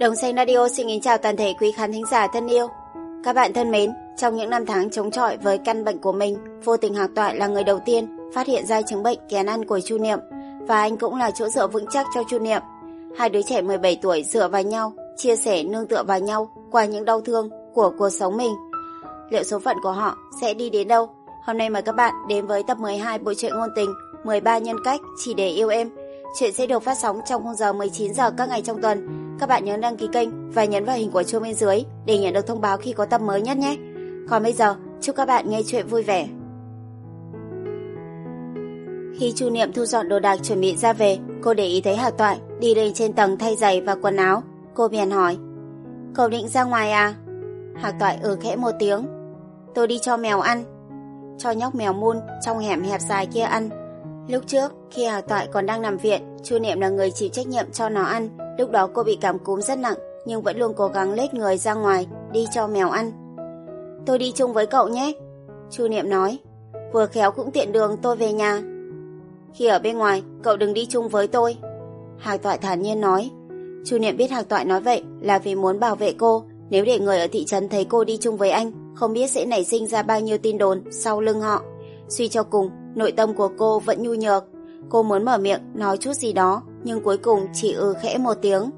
Đồng xanh radio xin kính chào toàn thể quý khán thính giả thân yêu. Các bạn thân mến, trong những năm tháng chống chọi với căn bệnh của mình, vô tình Hạc Toại là người đầu tiên phát hiện ra chứng bệnh kén ăn của Chu Niệm và anh cũng là chỗ dựa vững chắc cho Chu Niệm. Hai đứa trẻ 17 tuổi dựa vào nhau, chia sẻ nương tựa vào nhau qua những đau thương của cuộc sống mình. Liệu số phận của họ sẽ đi đến đâu? Hôm nay mời các bạn đến với tập 12 bộ truyện ngôn tình 13 nhân cách chỉ để yêu em. Chuyện sẽ được phát sóng trong khung giờ 19 giờ các ngày trong tuần. Các bạn nhớ đăng ký kênh và nhấn vào hình quả chuông bên dưới để nhận được thông báo khi có tập mới nhất nhé. Còn bây giờ, chúc các bạn nghe chuyện vui vẻ. Khi Chu Niệm thu dọn đồ đạc chuẩn bị ra về, cô để ý thấy Hạc Toại đi lên trên tầng thay giày và quần áo. Cô bèn hỏi, cậu định ra ngoài à? Hạc Toại ừ khẽ một tiếng. Tôi đi cho mèo ăn. Cho nhóc mèo mun trong hẻm hẹp dài kia ăn. Lúc trước, khi Hạc Toại còn đang nằm viện, Chu Niệm là người chịu trách nhiệm cho nó ăn. Lúc đó cô bị cảm cúm rất nặng, nhưng vẫn luôn cố gắng lết người ra ngoài, đi cho mèo ăn. Tôi đi chung với cậu nhé. Chu Niệm nói, vừa khéo cũng tiện đường tôi về nhà. Khi ở bên ngoài, cậu đừng đi chung với tôi. Hạc Toại thản nhiên nói. Chu Niệm biết Hạc Toại nói vậy là vì muốn bảo vệ cô. Nếu để người ở thị trấn thấy cô đi chung với anh, không biết sẽ nảy sinh ra bao nhiêu tin đồn sau lưng họ. Suy cho cùng, nội tâm của cô vẫn nhu nhược. Cô muốn mở miệng nói chút gì đó, nhưng cuối cùng chỉ ừ khẽ một tiếng.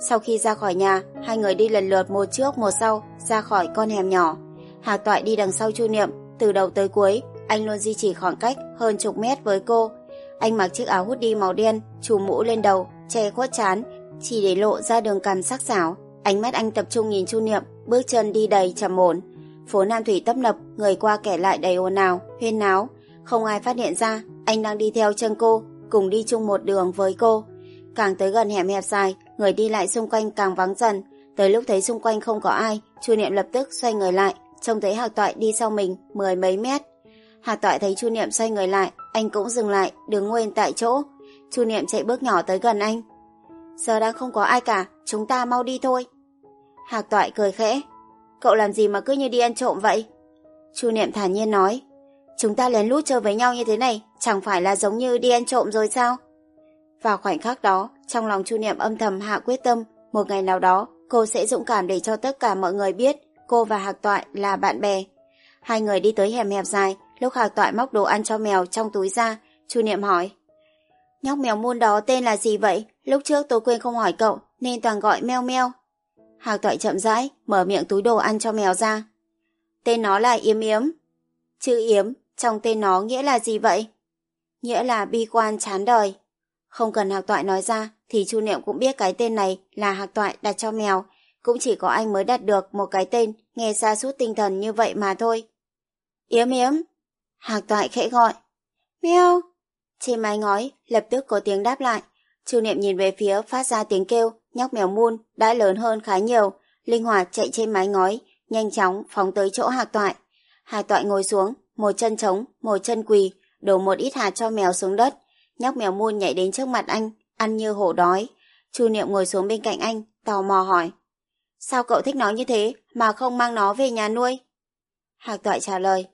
Sau khi ra khỏi nhà, hai người đi lần lượt một trước một sau, ra khỏi con hẻm nhỏ. Hà Toại đi đằng sau Chu Niệm, từ đầu tới cuối, anh luôn duy trì khoảng cách hơn chục mét với cô. Anh mặc chiếc áo hoodie màu đen, trùm mũ lên đầu, che khuất chán, chỉ để lộ ra đường cằm sắc sảo. Ánh mắt anh tập trung nhìn Chu Niệm, bước chân đi đầy trầm ổn. Phố Nam Thủy tấp nập, người qua kẻ lại đầy ồn ào, huyên náo. Không ai phát hiện ra, anh đang đi theo chân cô, cùng đi chung một đường với cô. Càng tới gần hẻm hẹp dài, người đi lại xung quanh càng vắng dần. Tới lúc thấy xung quanh không có ai, Chu Niệm lập tức xoay người lại, trông thấy Hạc Toại đi sau mình mười mấy mét. Hạc Toại thấy Chu Niệm xoay người lại, anh cũng dừng lại, đứng nguyên tại chỗ. Chu Niệm chạy bước nhỏ tới gần anh. Giờ đang không có ai cả, chúng ta mau đi thôi. Hạc Toại cười khẽ. Cậu làm gì mà cứ như đi ăn trộm vậy? Chu Niệm thản nhiên nói. Chúng ta lén lút chơi với nhau như thế này, chẳng phải là giống như đi ăn trộm rồi sao? Vào khoảnh khắc đó, trong lòng Chu Niệm âm thầm hạ quyết tâm, một ngày nào đó, cô sẽ dũng cảm để cho tất cả mọi người biết cô và Hạc Toại là bạn bè. Hai người đi tới hẻm hẹp dài, lúc Hạc Toại móc đồ ăn cho mèo trong túi ra, Chu Niệm hỏi. Nhóc mèo muôn đó tên là gì vậy? Lúc trước tôi quên không hỏi cậu, nên toàn gọi meo meo. Hạc Toại chậm rãi, mở miệng túi đồ ăn cho mèo ra. Tên nó là Yếm Yếm. Chữ Yếm, trong tên nó nghĩa là gì vậy? Nghĩa là bi quan chán đời. Không cần Hạc Toại nói ra, thì Chu Niệm cũng biết cái tên này là Hạc Toại đặt cho mèo. Cũng chỉ có anh mới đặt được một cái tên nghe xa suốt tinh thần như vậy mà thôi. Yếm Yếm. Hạc Toại khẽ gọi. Mèo. Trên mái ngói, lập tức có tiếng đáp lại. Chu Niệm nhìn về phía phát ra tiếng kêu, nhóc mèo muôn đã lớn hơn khá nhiều, linh hoạt chạy trên mái ngói, nhanh chóng phóng tới chỗ Hạc Toại. Hạc Toại ngồi xuống, một chân trống, một chân quỳ, đổ một ít hạt cho mèo xuống đất. Nhóc mèo muôn nhảy đến trước mặt anh, ăn như hổ đói. Chu Niệm ngồi xuống bên cạnh anh, tò mò hỏi. Sao cậu thích nó như thế mà không mang nó về nhà nuôi? Hạc Toại trả lời.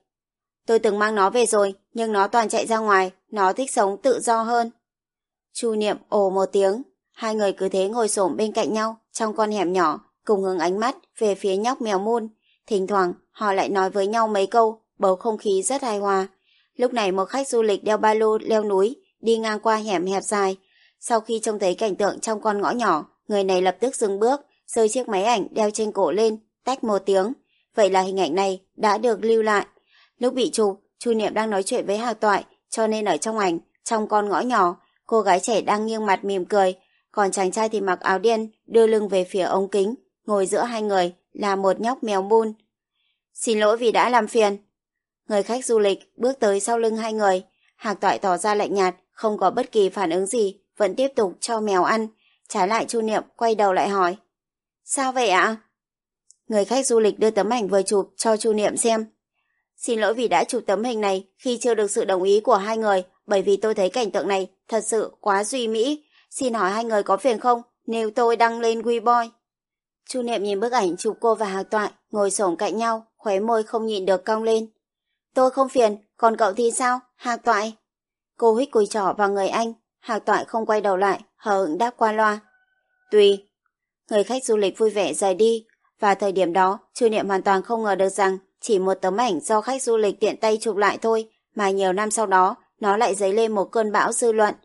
Tôi từng mang nó về rồi, nhưng nó toàn chạy ra ngoài, nó thích sống tự do hơn. Chu Niệm ồ một tiếng, hai người cứ thế ngồi xổm bên cạnh nhau trong con hẻm nhỏ, cùng hướng ánh mắt về phía nhóc mèo muôn. Thỉnh thoảng, họ lại nói với nhau mấy câu, bầu không khí rất hài hòa. Lúc này một khách du lịch đeo ba lô leo núi, đi ngang qua hẻm hẹp dài. Sau khi trông thấy cảnh tượng trong con ngõ nhỏ, người này lập tức dừng bước, rơi chiếc máy ảnh đeo trên cổ lên, tách một tiếng. Vậy là hình ảnh này đã được lưu lại. Lúc bị chụp, Chu Niệm đang nói chuyện với Hạc Toại, cho nên ở trong ảnh, trong con ngõ nhỏ, cô gái trẻ đang nghiêng mặt mỉm cười, còn chàng trai thì mặc áo đen, đưa lưng về phía ống kính, ngồi giữa hai người là một nhóc mèo mun. Xin lỗi vì đã làm phiền. Người khách du lịch bước tới sau lưng hai người, Hạc Toại tỏ ra lạnh nhạt, không có bất kỳ phản ứng gì, vẫn tiếp tục cho mèo ăn. Trái lại Chu Niệm quay đầu lại hỏi. Sao vậy ạ? Người khách du lịch đưa tấm ảnh vừa chụp cho Chu Niệm xem. Xin lỗi vì đã chụp tấm hình này khi chưa được sự đồng ý của hai người, bởi vì tôi thấy cảnh tượng này thật sự quá duy mỹ. Xin hỏi hai người có phiền không nếu tôi đăng lên WeBoy? Chu Niệm nhìn bức ảnh chụp cô và Hạc Toại ngồi xổm cạnh nhau, khóe môi không nhịn được cong lên. Tôi không phiền, còn cậu thì sao, Hạc Toại? Cô hít cùi trỏ vào người anh, Hạc Toại không quay đầu lại, hờ hững đáp qua loa. Tùy. người khách du lịch vui vẻ rời đi. Và thời điểm đó, Chu Niệm hoàn toàn không ngờ được rằng chỉ một tấm ảnh do khách du lịch tiện tay chụp lại thôi, mà nhiều năm sau đó, nó lại dấy lên một cơn bão dư luận.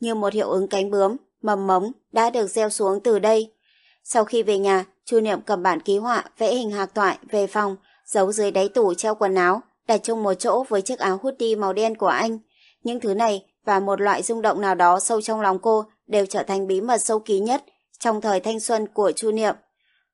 Như một hiệu ứng cánh bướm, mầm mống đã được gieo xuống từ đây. Sau khi về nhà, Chu Niệm cầm bản ký họa vẽ hình hạc toại về phòng, giấu dưới đáy tủ treo quần áo, đặt chung một chỗ với chiếc áo hoodie màu đen của anh. Những thứ này và một loại rung động nào đó sâu trong lòng cô đều trở thành bí mật sâu ký nhất trong thời thanh xuân của Chu Niệm.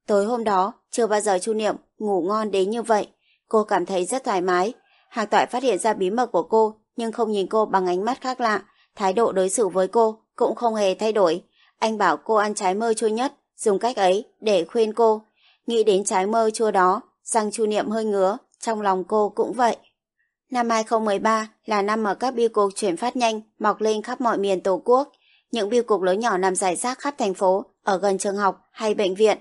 Tối hôm đó, chưa bao giờ Chu Niệm ngủ ngon đến như vậy. Cô cảm thấy rất thoải mái. Hạc Toại phát hiện ra bí mật của cô, nhưng không nhìn cô bằng ánh mắt khác lạ. Thái độ đối xử với cô cũng không hề thay đổi. Anh bảo cô ăn trái mơ chua nhất, dùng cách ấy để khuyên cô. Nghĩ đến trái mơ chua đó, răng Chu Niệm hơi ngứa, trong lòng cô cũng vậy. Năm 2013 là năm mà các biêu cục chuyển phát nhanh mọc lên khắp mọi miền Tổ quốc. Những biêu cục lớn nhỏ nằm rải rác khắp thành phố, ở gần trường học hay bệnh viện.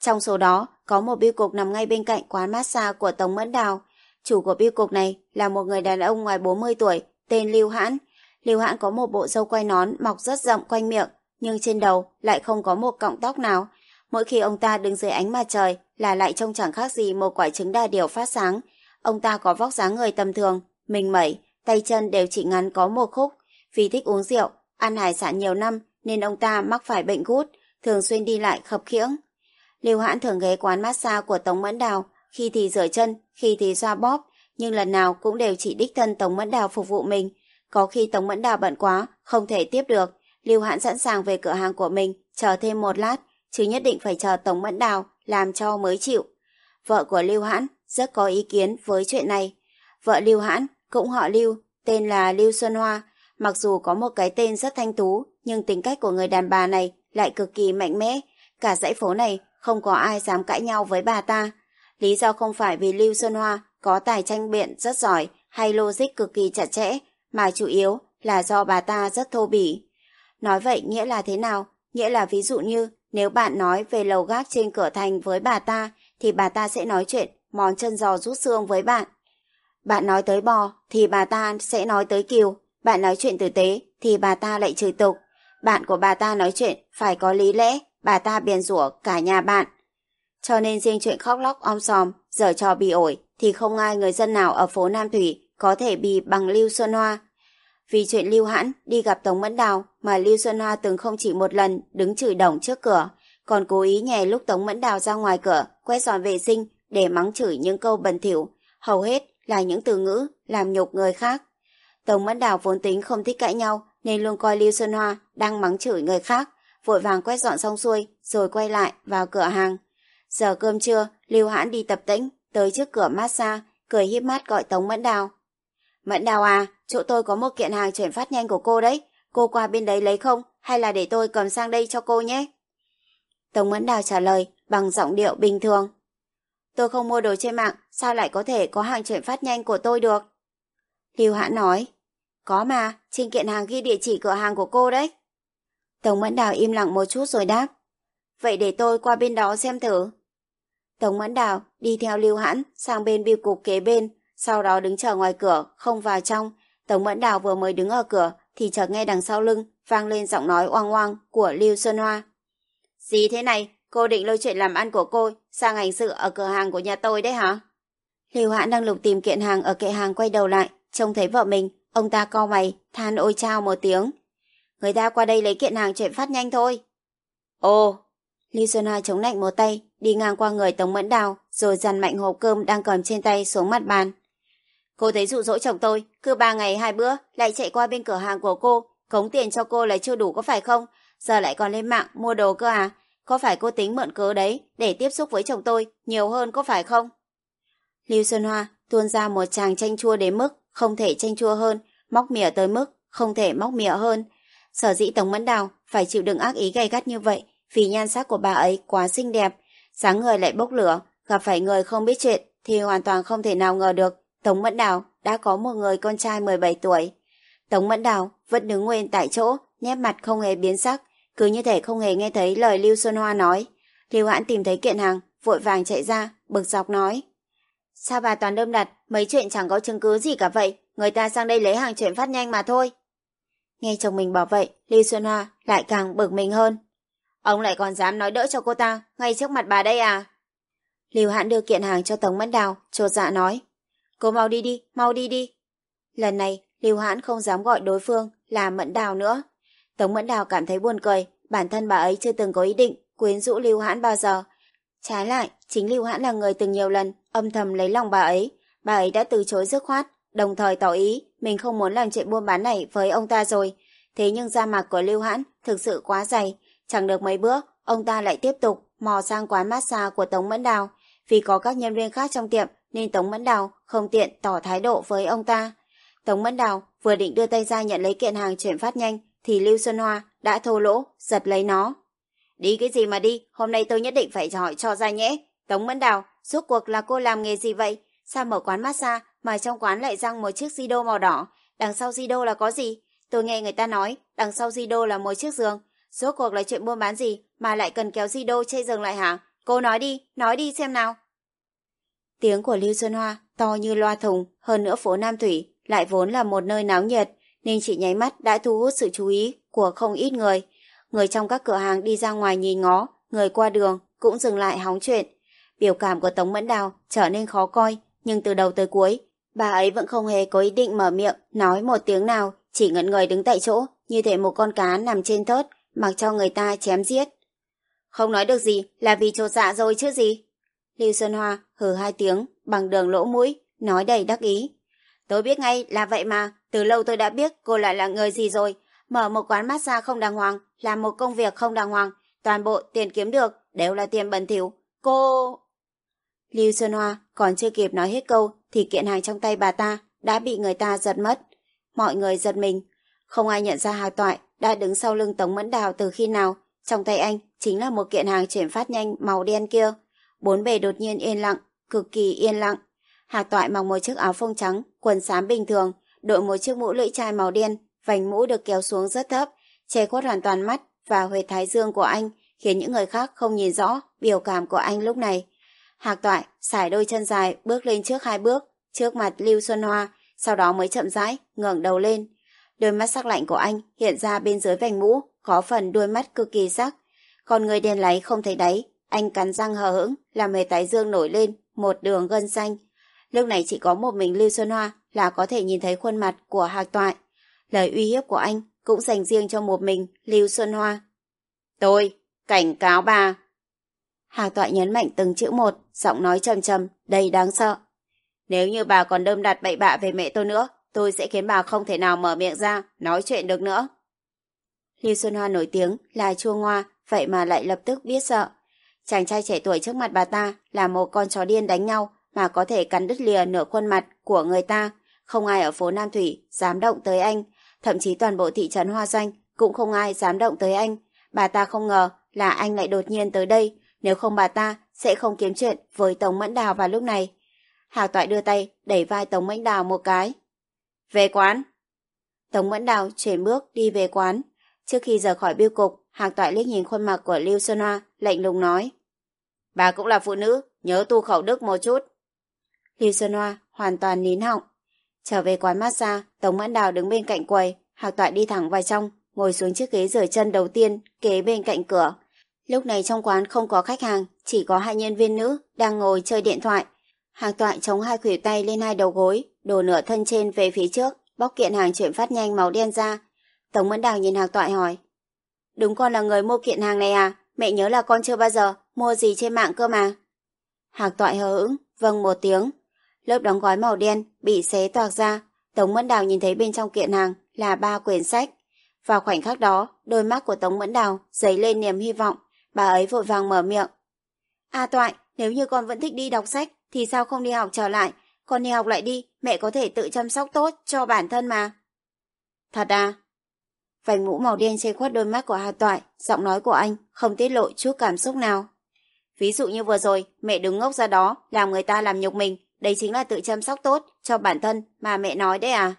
Trong số đó, có một biêu cục nằm ngay bên cạnh quán massage của Tống Mẫn Đào. Chủ của biêu cục này là một người đàn ông ngoài 40 tuổi, tên Lưu Hãn. Lưu Hãn có một bộ râu quay nón mọc rất rộng quanh miệng, nhưng trên đầu lại không có một cọng tóc nào. Mỗi khi ông ta đứng dưới ánh mặt trời là lại trông chẳng khác gì một quả trứng đa điểu phát sáng. Ông ta có vóc dáng người tầm thường, mình mẩy, tay chân đều chỉ ngắn có một khúc. Vì thích uống rượu, ăn hải sản nhiều năm nên ông ta mắc phải bệnh gút, thường xuyên đi lại khập khiễng. Lưu Hãn thường ghé quán massage của Tống Mẫn Đào, khi thì rửa chân, khi thì xoa bóp, nhưng lần nào cũng đều chỉ đích thân Tống Mẫn Đào phục vụ mình. Có khi Tống Mẫn Đào bận quá, không thể tiếp được, Lưu Hãn sẵn sàng về cửa hàng của mình, chờ thêm một lát, chứ nhất định phải chờ Tống Mẫn Đào làm cho mới chịu. Vợ của Lưu Hãn rất có ý kiến với chuyện này. Vợ Lưu Hãn cũng họ Lưu, tên là Lưu Xuân Hoa, mặc dù có một cái tên rất thanh tú, nhưng tính cách của người đàn bà này lại cực kỳ mạnh mẽ. Cả dãy phố này không có ai dám cãi nhau với bà ta. Lý do không phải vì Lưu Xuân Hoa có tài tranh biện rất giỏi hay logic cực kỳ chặt chẽ, mà chủ yếu là do bà ta rất thô bỉ. Nói vậy nghĩa là thế nào? Nghĩa là ví dụ như nếu bạn nói về lầu gác trên cửa thành với bà ta thì bà ta sẽ nói chuyện món chân giò rút xương với bạn. Bạn nói tới bò thì bà ta sẽ nói tới kiều. Bạn nói chuyện tử tế thì bà ta lại chửi tục. Bạn của bà ta nói chuyện phải có lý lẽ, bà ta biền rủa cả nhà bạn. Cho nên riêng chuyện khóc lóc om sòm, dở trò bị ổi thì không ai người dân nào ở phố Nam Thủy có thể bị bằng Lưu Xuân Hoa. Vì chuyện Lưu Hãn đi gặp Tống Mẫn Đào mà Lưu Xuân Hoa từng không chỉ một lần đứng chửi đồng trước cửa, còn cố ý nhè lúc Tống Mẫn Đào ra ngoài cửa quét dọn vệ sinh để mắng chửi những câu bẩn thỉu, hầu hết là những từ ngữ làm nhục người khác. Tống Mẫn Đào vốn tính không thích cãi nhau nên luôn coi Lưu Xuân Hoa đang mắng chửi người khác, vội vàng quét dọn xong xuôi rồi quay lại vào cửa hàng. Giờ cơm trưa, Lưu Hãn đi tập tĩnh, tới trước cửa massage, cười híp mắt gọi Tống Mẫn Đào. Mẫn Đào à, chỗ tôi có một kiện hàng chuyển phát nhanh của cô đấy, cô qua bên đấy lấy không, hay là để tôi cầm sang đây cho cô nhé? Tống Mẫn Đào trả lời bằng giọng điệu bình thường. Tôi không mua đồ trên mạng, sao lại có thể có hàng chuyển phát nhanh của tôi được? Lưu Hãn nói, có mà, trên kiện hàng ghi địa chỉ cửa hàng của cô đấy. Tống Mẫn Đào im lặng một chút rồi đáp, vậy để tôi qua bên đó xem thử. Tống Mẫn Đào đi theo Lưu Hãn sang bên biêu cục kế bên, sau đó đứng chờ ngoài cửa, không vào trong. Tống Mẫn Đào vừa mới đứng ở cửa thì chợt nghe đằng sau lưng vang lên giọng nói oang oang của Lưu Xuân Hoa. Gì thế này? Cô định lôi chuyện làm ăn của cô sang hành sự ở cửa hàng của nhà tôi đấy hả? Lưu Hãn đang lục tìm kiện hàng ở kệ hàng quay đầu lại, trông thấy vợ mình, ông ta co mày, than ôi chao một tiếng. Người ta qua đây lấy kiện hàng chuyển phát nhanh thôi. Ồ, Lưu Xuân Hoa chống lạnh một tay, đi ngang qua người Tống Mẫn Đào, rồi dằn mạnh hộp cơm đang cầm trên tay xuống mặt bàn. Cô thấy dụ dỗ chồng tôi, cứ ba ngày hai bữa lại chạy qua bên cửa hàng của cô, cống tiền cho cô là chưa đủ có phải không? Giờ lại còn lên mạng mua đồ cơ à? Có phải cô tính mượn cớ đấy để tiếp xúc với chồng tôi nhiều hơn có phải không? Lưu Xuân Hoa tuôn ra một chàng chanh chua đến mức không thể chanh chua hơn, móc mỉa tới mức không thể móc mỉa hơn. Sở dĩ Tống Mẫn Đào phải chịu đựng ác ý gay gắt như vậy vì nhan sắc của bà ấy quá xinh đẹp, Sáng người lại bốc lửa, gặp phải người không biết chuyện thì hoàn toàn không thể nào ngờ được Tống Mẫn Đào đã có một người con trai 17 tuổi. Tống Mẫn Đào vẫn đứng nguyên tại chỗ, nét mặt không hề biến sắc, cứ như thể không hề nghe thấy lời Lưu Xuân Hoa nói. Lưu Hãn tìm thấy kiện hàng, vội vàng chạy ra, bực dọc nói. Sao bà toàn đâm đặt, mấy chuyện chẳng có chứng cứ gì cả vậy, người ta sang đây lấy hàng chuyển phát nhanh mà thôi. Nghe chồng mình bảo vậy, Lưu Xuân Hoa lại càng bực mình hơn. Ông lại còn dám nói đỡ cho cô ta, ngay trước mặt bà đây à? Lưu Hãn đưa kiện hàng cho Tống Mẫn Đào, chột dạ nói. Cô mau đi đi, mau đi đi. Lần này, Lưu Hãn không dám gọi đối phương là Mẫn Đào nữa. Tống Mẫn Đào cảm thấy buồn cười, bản thân bà ấy chưa từng có ý định quyến rũ Lưu Hãn bao giờ. Trái lại, chính Lưu Hãn là người từng nhiều lần âm thầm lấy lòng bà ấy. Bà ấy đã từ chối dứt khoát, đồng thời tỏ ý mình không muốn làm chuyện buôn bán này với ông ta rồi. Thế nhưng da mặt của Lưu Hãn thực sự quá dày. Chẳng được mấy bữa, ông ta lại tiếp tục mò sang quán massage của Tống Mẫn Đào. Vì có các nhân viên khác trong tiệm nên Tống Mẫn Đào không tiện tỏ thái độ với ông ta. Tống Mẫn Đào vừa định đưa tay ra nhận lấy kiện hàng chuyển phát nhanh thì Lưu Xuân Hoa đã thô lỗ, giật lấy nó. Đi cái gì mà đi, hôm nay tôi nhất định phải hỏi cho ra nhẽ. Tống Mẫn Đào, suốt cuộc là cô làm nghề gì vậy? Sao mở quán massage mà trong quán lại răng một chiếc di đô màu đỏ? Đằng sau di đô là có gì? Tôi nghe người ta nói, đằng sau di đô là một chiếc giường. Suốt cuộc là chuyện buôn bán gì mà lại cần kéo di đô chê giường lại hả? Cô nói đi, nói đi xem nào. Tiếng của Lưu Xuân Hoa to như loa thùng, hơn nữa phố Nam Thủy lại vốn là một nơi náo nhiệt, nên chỉ nháy mắt đã thu hút sự chú ý của không ít người. Người trong các cửa hàng đi ra ngoài nhìn ngó, người qua đường cũng dừng lại hóng chuyện. Biểu cảm của Tống Mẫn Đào trở nên khó coi, nhưng từ đầu tới cuối, bà ấy vẫn không hề có ý định mở miệng, nói một tiếng nào, chỉ ngẩn người đứng tại chỗ, như thể một con cá nằm trên thớt, mặc cho người ta chém giết. Không nói được gì, là vì trột dạ rồi chứ gì. Lưu Xuân Hoa hừ hai tiếng, bằng đường lỗ mũi, nói đầy đắc ý. Tôi biết ngay là vậy mà, từ lâu tôi đã biết cô lại là người gì rồi. Mở một quán massage không đàng hoàng, làm một công việc không đàng hoàng, toàn bộ tiền kiếm được đều là tiền bẩn thỉu. Cô... Lưu Xuân Hoa còn chưa kịp nói hết câu thì kiện hàng trong tay bà ta đã bị người ta giật mất. Mọi người giật mình. Không ai nhận ra Hà Toại đã đứng sau lưng Tống Mẫn Đào từ khi nào. Trong tay anh chính là một kiện hàng chuyển phát nhanh màu đen kia. Bốn bề đột nhiên yên lặng, cực kỳ yên lặng. Hà Toại mặc một chiếc áo phông trắng, quần xám bình thường, đội một chiếc mũ lưỡi chai màu đen, vành mũ được kéo xuống rất thấp, che khuất hoàn toàn mắt và huệt thái dương của anh, khiến những người khác không nhìn rõ biểu cảm của anh lúc này. Hạc Toại xải đôi chân dài bước lên trước hai bước, trước mặt Lưu Xuân Hoa, sau đó mới chậm rãi ngẩng đầu lên. Đôi mắt sắc lạnh của anh hiện ra bên dưới vành mũ, có phần đôi mắt cực kỳ sắc. Còn người đen láy không thấy đáy, anh cắn răng hờ hững, làm hề tái dương nổi lên, một đường gân xanh. Lúc này chỉ có một mình Lưu Xuân Hoa là có thể nhìn thấy khuôn mặt của Hạc Toại. Lời uy hiếp của anh cũng dành riêng cho một mình Lưu Xuân Hoa. Tôi, cảnh cáo bà. Hạc Toại nhấn mạnh từng chữ một, giọng nói trầm trầm, đầy đáng sợ. Nếu như bà còn đơm đặt bậy bạ về mẹ tôi nữa, tôi sẽ khiến bà không thể nào mở miệng ra, nói chuyện được nữa. Lưu Xuân Hoa nổi tiếng là chua ngoa, vậy mà lại lập tức biết sợ. Chàng trai trẻ tuổi trước mặt bà ta là một con chó điên đánh nhau mà có thể cắn đứt lìa nửa khuôn mặt của người ta. Không ai ở phố Nam Thủy dám động tới anh. Thậm chí toàn bộ thị trấn Hoa Doanh cũng không ai dám động tới anh. Bà ta không ngờ là anh lại đột nhiên tới đây. Nếu không bà ta sẽ không kiếm chuyện với Tống Mẫn Đào vào lúc này. Hào Toại đưa tay đẩy vai Tống Mẫn Đào một cái. Về quán. Tống Mẫn Đào chuyển bước đi về quán. Trước khi rời khỏi biêu cục, Hạc Toại liếc nhìn khuôn mặt của Lưu Xuân Hoa, lạnh lùng nói. Bà cũng là phụ nữ, nhớ tu khẩu đức một chút. Lưu Xuân Hoa hoàn toàn nín họng. Trở về quán massage, Tống Mãn Đào đứng bên cạnh quầy, Hạc Toại đi thẳng vào trong, ngồi xuống chiếc ghế rửa chân đầu tiên, kế bên cạnh cửa. Lúc này trong quán không có khách hàng, chỉ có hai nhân viên nữ đang ngồi chơi điện thoại. Hạc Toại chống hai khuỷu tay lên hai đầu gối, đổ nửa thân trên về phía trước, bóc kiện hàng chuyển phát nhanh màu đen ra. Tống Mẫn Đào nhìn Hạc Toại hỏi. Đúng con là người mua kiện hàng này à? Mẹ nhớ là con chưa bao giờ mua gì trên mạng cơ mà. Hạc Toại hờ hững, vâng một tiếng. Lớp đóng gói màu đen bị xé toạc ra. Tống Mẫn Đào nhìn thấy bên trong kiện hàng là ba quyển sách. Vào khoảnh khắc đó, đôi mắt của Tống Mẫn Đào dấy lên niềm hy vọng. Bà ấy vội vàng mở miệng. À Toại, nếu như con vẫn thích đi đọc sách, thì sao không đi học trở lại? Con đi học lại đi, mẹ có thể tự chăm sóc tốt cho bản thân mà. Thật à? Vành mũ màu đen che khuất đôi mắt của Hà Toại, giọng nói của anh không tiết lộ chút cảm xúc nào. Ví dụ như vừa rồi, mẹ đứng ngốc ra đó, làm người ta làm nhục mình, đây chính là tự chăm sóc tốt cho bản thân mà mẹ nói đấy à?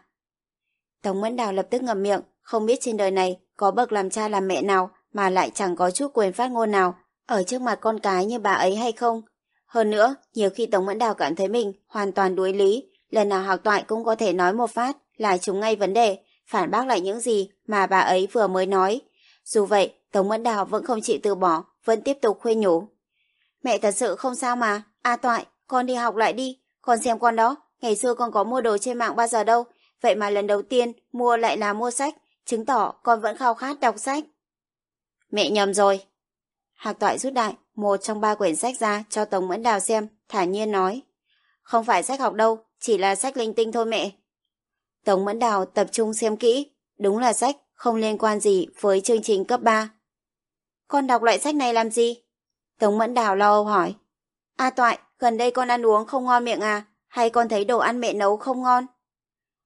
Tống Mẫn Đào lập tức ngậm miệng, không biết trên đời này có bậc làm cha làm mẹ nào mà lại chẳng có chút quyền phát ngôn nào ở trước mặt con cái như bà ấy hay không. Hơn nữa, nhiều khi Tống Mẫn Đào cảm thấy mình hoàn toàn đuối lý, lần nào học toại cũng có thể nói một phát là chúng ngay vấn đề, phản bác lại những gì mà bà ấy vừa mới nói. Dù vậy, Tống Mẫn Đào vẫn không chịu từ bỏ, vẫn tiếp tục khuyên nhủ. Mẹ thật sự không sao mà, A Toại, con đi học lại đi, con xem con đó, ngày xưa con có mua đồ trên mạng bao giờ đâu, vậy mà lần đầu tiên mua lại là mua sách, chứng tỏ con vẫn khao khát đọc sách. Mẹ nhầm rồi. Hạc Toại rút đại một trong ba quyển sách ra cho Tống Mẫn Đào xem, thả nhiên nói. Không phải sách học đâu, chỉ là sách linh tinh thôi mẹ. Tống Mẫn Đào tập trung xem kỹ, đúng là sách, không liên quan gì với chương trình cấp 3. Con đọc loại sách này làm gì? Tống Mẫn Đào lo âu hỏi. A Toại, gần đây con ăn uống không ngon miệng à? Hay con thấy đồ ăn mẹ nấu không ngon?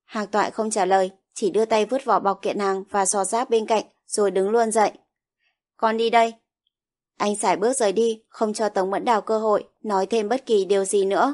Hạc Toại không trả lời, chỉ đưa tay vứt vỏ bọc kiện hàng và xò giáp bên cạnh, rồi đứng luôn dậy. Con đi đây. Anh xài bước rời đi, không cho Tống Mẫn Đào cơ hội nói thêm bất kỳ điều gì nữa.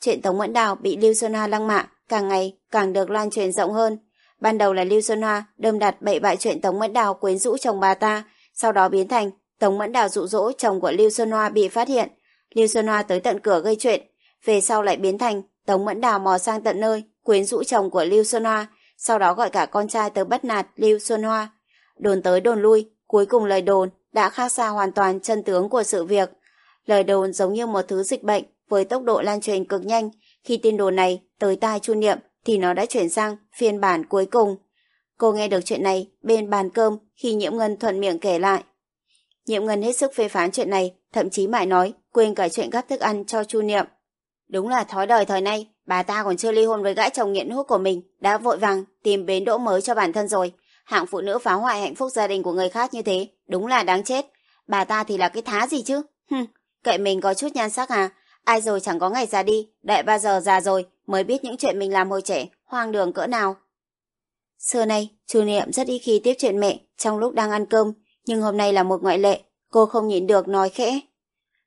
Chuyện Tống Mẫn Đào bị Lưu Xuân Hoa lăng mạ càng ngày càng được loan truyền rộng hơn. Ban đầu là Lưu Xuân Hoa đâm đặt bậy bại chuyện Tống Mẫn Đào quyến rũ chồng bà ta, sau đó biến thành Tống Mẫn Đào dụ dỗ chồng của Lưu Xuân Hoa bị phát hiện. Lưu Xuân Hoa tới tận cửa gây chuyện, về sau lại biến thành Tống Mẫn Đào mò sang tận nơi, quyến rũ chồng của Lưu Xuân Hoa, sau đó gọi cả con trai tới bắt nạt Lưu Xuân Hoa. Đồn tới đồn lui, cuối cùng lời đồn đã khác xa hoàn toàn chân tướng của sự việc. Lời đồn giống như một thứ dịch bệnh với tốc độ lan truyền cực nhanh. Khi tin đồn này tới tai Chu Niệm thì nó đã chuyển sang phiên bản cuối cùng. Cô nghe được chuyện này bên bàn cơm khi Nhiễm Ngân thuận miệng kể lại. Nhiễm Ngân hết sức phê phán chuyện này, thậm chí mãi nói quên cả chuyện gắp thức ăn cho Chu Niệm. Đúng là thói đời thời nay, bà ta còn chưa ly hôn với gã chồng nghiện hút của mình, đã vội vàng tìm bến đỗ mới cho bản thân rồi. Hạng phụ nữ phá hoại hạnh phúc gia đình của người khác như thế, đúng là đáng chết. Bà ta thì là cái thá gì chứ? Hừm, kệ mình có chút nhan sắc à? Ai rồi chẳng có ngày già đi, đợi bao giờ già rồi mới biết những chuyện mình làm hồi trẻ, hoang đường cỡ nào. Xưa nay, Chu niệm rất ít khi tiếp chuyện mẹ trong lúc đang ăn cơm, nhưng hôm nay là một ngoại lệ, cô không nhịn được nói khẽ.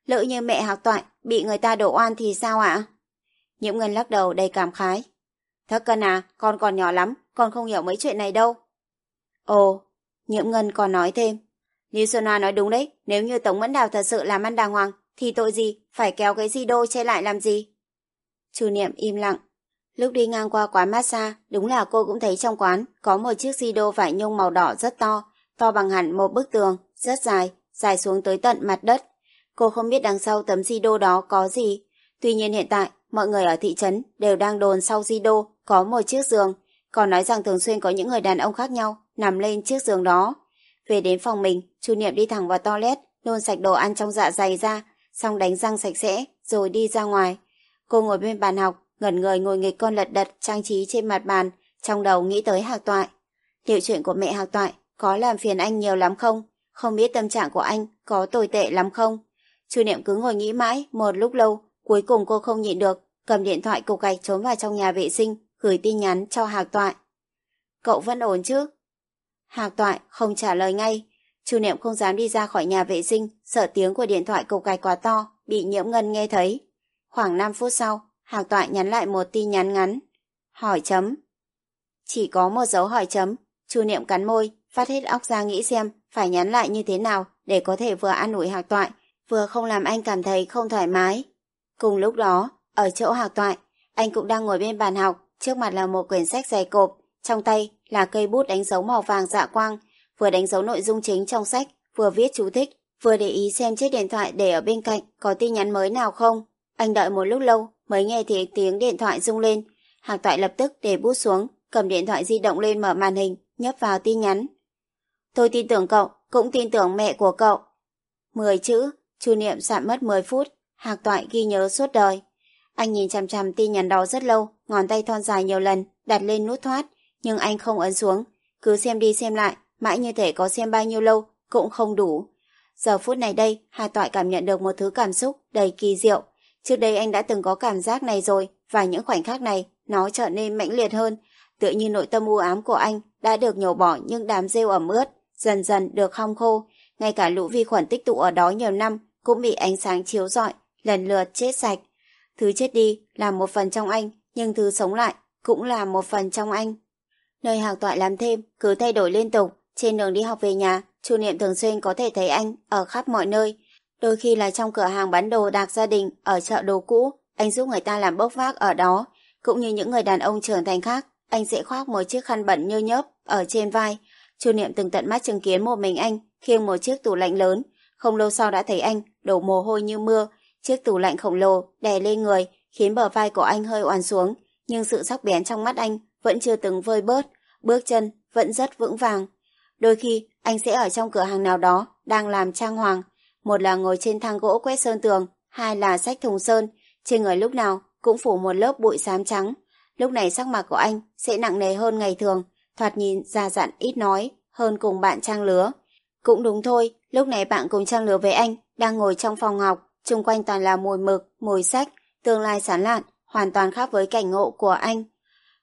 Lỡ như mẹ học toại bị người ta đổ oan thì sao ạ? Nhiễm Ngân lắc đầu đầy cảm khái. Thất cân à, con còn nhỏ lắm, con không hiểu mấy chuyện này đâu. Ồ, Nhiễm Ngân còn nói thêm. Lưu Xuân Hoa nói đúng đấy, nếu như Tống Mẫn Đào thật sự làm ăn đàng hoàng, thì tội gì, phải kéo cái di đô che lại làm gì? Chu Niệm im lặng. Lúc đi ngang qua quán massage, đúng là cô cũng thấy trong quán có một chiếc di đô vải nhung màu đỏ rất to, to bằng hẳn một bức tường, rất dài, dài xuống tới tận mặt đất. Cô không biết đằng sau tấm di đô đó có gì. Tuy nhiên hiện tại, mọi người ở thị trấn đều đang đồn sau di đô có một chiếc giường, còn nói rằng thường xuyên có những người đàn ông khác nhau nằm lên chiếc giường đó. Về đến phòng mình, Chu Niệm đi thẳng vào toilet, nôn sạch đồ ăn trong dạ dày ra, xong đánh răng sạch sẽ, rồi đi ra ngoài. Cô ngồi bên bàn học, ngẩn người ngồi nghịch con lật đật trang trí trên mặt bàn, trong đầu nghĩ tới Hạc Toại. Liệu chuyện của mẹ Hạc Toại có làm phiền anh nhiều lắm không? Không biết tâm trạng của anh có tồi tệ lắm không? Chu Niệm cứ ngồi nghĩ mãi một lúc lâu, cuối cùng cô không nhịn được, cầm điện thoại cục gạch trốn vào trong nhà vệ sinh, gửi tin nhắn cho Hạc Toại. Cậu vẫn ổn chứ? Hạc Toại không trả lời ngay. Chu Niệm không dám đi ra khỏi nhà vệ sinh, sợ tiếng của điện thoại cục gạch quá to, bị nhiễm ngân nghe thấy. Khoảng 5 phút sau, Hạc Toại nhắn lại một tin nhắn ngắn. Hỏi chấm. Chỉ có một dấu hỏi chấm. Chu Niệm cắn môi, phát hết óc ra nghĩ xem phải nhắn lại như thế nào để có thể vừa an ủi Hạc Toại, vừa không làm anh cảm thấy không thoải mái. Cùng lúc đó, ở chỗ Hạc Toại, anh cũng đang ngồi bên bàn học, trước mặt là một quyển sách dày cộp, trong tay là cây bút đánh dấu màu vàng dạ quang, vừa đánh dấu nội dung chính trong sách, vừa viết chú thích, vừa để ý xem chiếc điện thoại để ở bên cạnh có tin nhắn mới nào không. Anh đợi một lúc lâu mới nghe thấy tiếng điện thoại rung lên. Hạc Toại lập tức để bút xuống, cầm điện thoại di động lên mở màn hình, nhấp vào tin nhắn. Tôi tin tưởng cậu, cũng tin tưởng mẹ của cậu. Mười chữ, Chu Niệm sạn mất 10 phút, Hạc Toại ghi nhớ suốt đời. Anh nhìn chằm chằm tin nhắn đó rất lâu, ngón tay thon dài nhiều lần, đặt lên nút thoát, nhưng anh không ấn xuống, cứ xem đi xem lại, mãi như thể có xem bao nhiêu lâu cũng không đủ. Giờ phút này đây, Hà Toại cảm nhận được một thứ cảm xúc đầy kỳ diệu. Trước đây anh đã từng có cảm giác này rồi, và những khoảnh khắc này, nó trở nên mãnh liệt hơn. Tựa như nội tâm u ám của anh đã được nhổ bỏ những đám rêu ẩm ướt, dần dần được hong khô. Ngay cả lũ vi khuẩn tích tụ ở đó nhiều năm cũng bị ánh sáng chiếu rọi, lần lượt chết sạch. Thứ chết đi là một phần trong anh, nhưng thứ sống lại cũng là một phần trong anh. Nơi Hạc Toại làm thêm cứ thay đổi liên tục, trên đường đi học về nhà, Chu Niệm thường xuyên có thể thấy anh ở khắp mọi nơi. Đôi khi là trong cửa hàng bán đồ đạc gia đình ở chợ đồ cũ, anh giúp người ta làm bốc vác ở đó. Cũng như những người đàn ông trưởng thành khác, anh sẽ khoác một chiếc khăn bẩn nhơ nhớp ở trên vai. Chu Niệm từng tận mắt chứng kiến một mình anh khiêng một chiếc tủ lạnh lớn. Không lâu sau đã thấy anh đổ mồ hôi như mưa. Chiếc tủ lạnh khổng lồ đè lên người, khiến bờ vai của anh hơi oằn xuống. Nhưng sự sắc bén trong mắt anh vẫn chưa từng vơi bớt. Bước chân vẫn rất vững vàng. Đôi khi, anh sẽ ở trong cửa hàng nào đó, đang làm trang hoàng. Một là ngồi trên thang gỗ quét sơn tường, hai là sách thùng sơn. Trên người lúc nào cũng phủ một lớp bụi xám trắng. Lúc này sắc mặt của anh sẽ nặng nề hơn ngày thường, thoạt nhìn già dặn ít nói hơn cùng bạn trang lứa. Cũng đúng thôi, lúc này bạn cùng trang lứa với anh đang ngồi trong phòng học, chung quanh toàn là mùi mực, mùi sách, tương lai sán lạn, hoàn toàn khác với cảnh ngộ của anh.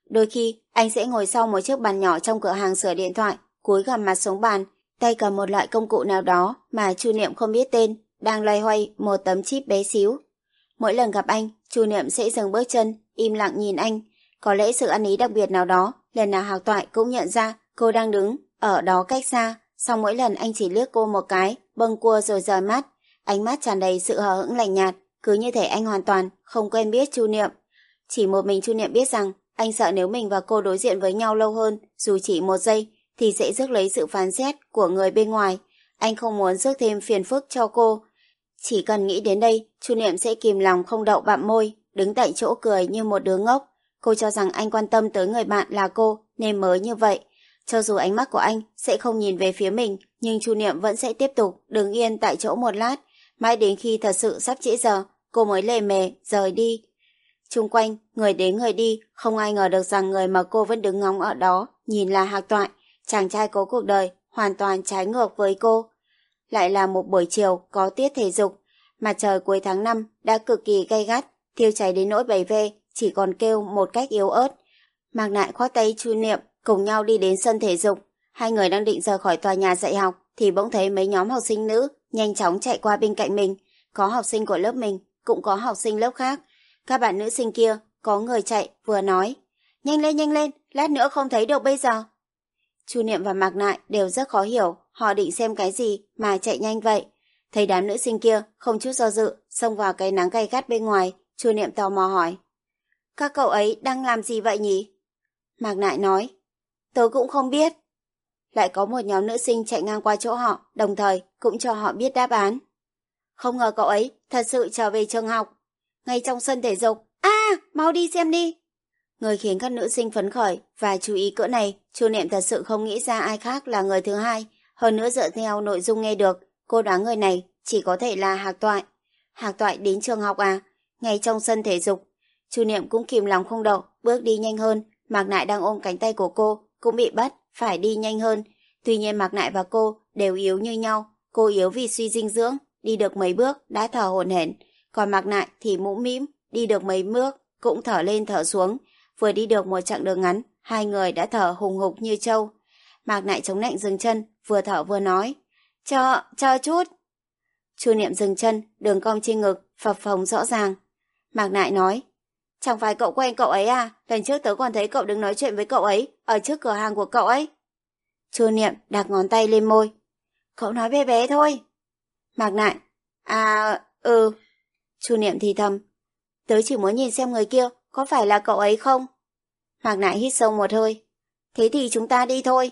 Đôi khi, anh sẽ ngồi sau một chiếc bàn nhỏ trong cửa hàng sửa điện thoại, cúi gằm mặt xuống bàn, tay cầm một loại công cụ nào đó mà Chu Niệm không biết tên, đang loay hoay một tấm chip bé xíu. Mỗi lần gặp anh, Chu Niệm sẽ dừng bước chân, im lặng nhìn anh. Có lẽ sự ăn ý đặc biệt nào đó, lần nào Hạc Toại cũng nhận ra cô đang đứng ở đó cách xa. Sau mỗi lần anh chỉ liếc cô một cái, bâng cua rồi rời mắt. Ánh mắt tràn đầy sự hờ hững lạnh nhạt, cứ như thể anh hoàn toàn không quen biết Chu Niệm. Chỉ một mình Chu Niệm biết rằng anh sợ nếu mình và cô đối diện với nhau lâu hơn, dù chỉ một giây, thì sẽ rước lấy sự phán xét của người bên ngoài. Anh không muốn rước thêm phiền phức cho cô. Chỉ cần nghĩ đến đây, Chu Niệm sẽ kìm lòng không đậu bặm môi, đứng tại chỗ cười như một đứa ngốc. Cô cho rằng anh quan tâm tới người bạn là cô, nên mới như vậy. Cho dù ánh mắt của anh sẽ không nhìn về phía mình, nhưng Chu Niệm vẫn sẽ tiếp tục đứng yên tại chỗ một lát, mãi đến khi thật sự sắp trễ giờ, cô mới lề mề rời đi. Trung quanh, người đến người đi, không ai ngờ được rằng người mà cô vẫn đứng ngóng ở đó, nhìn là Hạc Toại, chàng trai có cuộc đời, hoàn toàn trái ngược với cô. Lại là một buổi chiều có tiết thể dục, mặt trời cuối tháng 5 đã cực kỳ gay gắt, thiêu cháy đến nỗi bầy ve, chỉ còn kêu một cách yếu ớt. Mạc Nại khoác tay Chu Niệm, cùng nhau đi đến sân thể dục. Hai người đang định rời khỏi tòa nhà dạy học, thì bỗng thấy mấy nhóm học sinh nữ nhanh chóng chạy qua bên cạnh mình. Có học sinh của lớp mình, cũng có học sinh lớp khác. Các bạn nữ sinh kia, có người chạy, vừa nói. Nhanh lên, nhanh lên, lát nữa không thấy được bây giờ. Chu Niệm và Mạc Nại đều rất khó hiểu, họ định xem cái gì mà chạy nhanh vậy. Thấy đám nữ sinh kia không chút do dự, xông vào cái nắng gay gắt bên ngoài, Chu Niệm tò mò hỏi. Các cậu ấy đang làm gì vậy nhỉ? Mạc Nại nói. Tớ cũng không biết. Lại có một nhóm nữ sinh chạy ngang qua chỗ họ, đồng thời cũng cho họ biết đáp án. Không ngờ cậu ấy thật sự trở về trường học. Ngay trong sân thể dục. À, mau đi xem đi. Người khiến các nữ sinh phấn khởi và chú ý cỡ này, chu niệm thật sự không nghĩ ra ai khác là người thứ hai. Hơn nữa dựa theo nội dung nghe được, cô đoán người này chỉ có thể là Hạc Toại. Hạc Toại đến trường học à? Ngay trong sân thể dục. Chu niệm cũng kìm lòng không đậu, bước đi nhanh hơn. Mạc Nại đang ôm cánh tay của cô, cũng bị bắt, phải đi nhanh hơn. Tuy nhiên Mạc Nại và cô đều yếu như nhau. Cô yếu vì suy dinh dưỡng, đi được mấy bước đã thở hổn hển. Còn Mạc Nại thì mũm mĩm, đi được mấy bước cũng thở lên thở xuống Vừa đi được một chặng đường ngắn, hai người đã thở hùng hục như trâu. Mạc Nại chống nạnh dừng chân, vừa thở vừa nói. Chờ, chờ chút. Chu Niệm dừng chân, đường cong trên ngực, phập phồng rõ ràng. Mạc Nại nói. Chẳng phải cậu quen cậu ấy à? Lần trước tớ còn thấy cậu đứng nói chuyện với cậu ấy, ở trước cửa hàng của cậu ấy. Chu Niệm đặt ngón tay lên môi. Cậu nói bé bé thôi. Mạc Nại. À, ừ. Chu Niệm thì thầm. Tớ chỉ muốn nhìn xem người kia có phải là cậu ấy không? Mạc Nại hít sâu một hơi. Thế thì chúng ta đi thôi.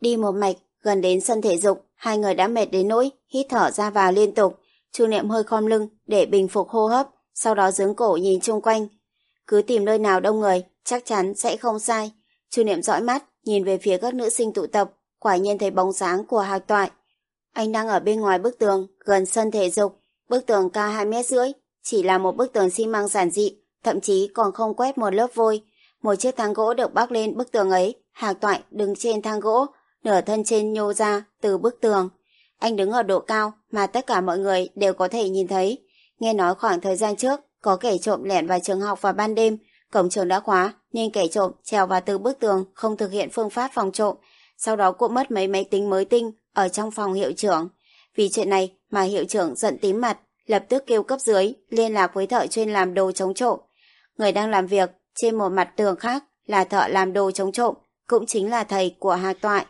Đi một mạch, gần đến sân thể dục, hai người đã mệt đến nỗi, hít thở ra vào liên tục. Chu Niệm hơi khom lưng để bình phục hô hấp, sau đó dướng cổ nhìn chung quanh. Cứ tìm nơi nào đông người, chắc chắn sẽ không sai. Chu Niệm dõi mắt, nhìn về phía các nữ sinh tụ tập, quả nhiên thấy bóng dáng của Hạc Toại. Anh đang ở bên ngoài bức tường, gần sân thể dục, bức tường cao 2 mét rưỡi, chỉ là một bức tường xi măng giản dị, thậm chí còn không quét một lớp vôi. Một chiếc thang gỗ được bắc lên bức tường ấy, Hạc Toại đứng trên thang gỗ, nửa thân trên nhô ra từ bức tường. Anh đứng ở độ cao mà tất cả mọi người đều có thể nhìn thấy. Nghe nói khoảng thời gian trước, có kẻ trộm lẻn vào trường học vào ban đêm, cổng trường đã khóa nên kẻ trộm trèo vào từ bức tường không thực hiện phương pháp phòng trộm. Sau đó cũng mất mấy máy tính mới tinh ở trong phòng hiệu trưởng. Vì chuyện này mà hiệu trưởng giận tím mặt, lập tức kêu cấp dưới liên lạc với thợ chuyên làm đồ chống trộm Người đang làm việc trên một mặt tường khác là thợ làm đồ chống trộm, cũng chính là thầy của Hà Toại.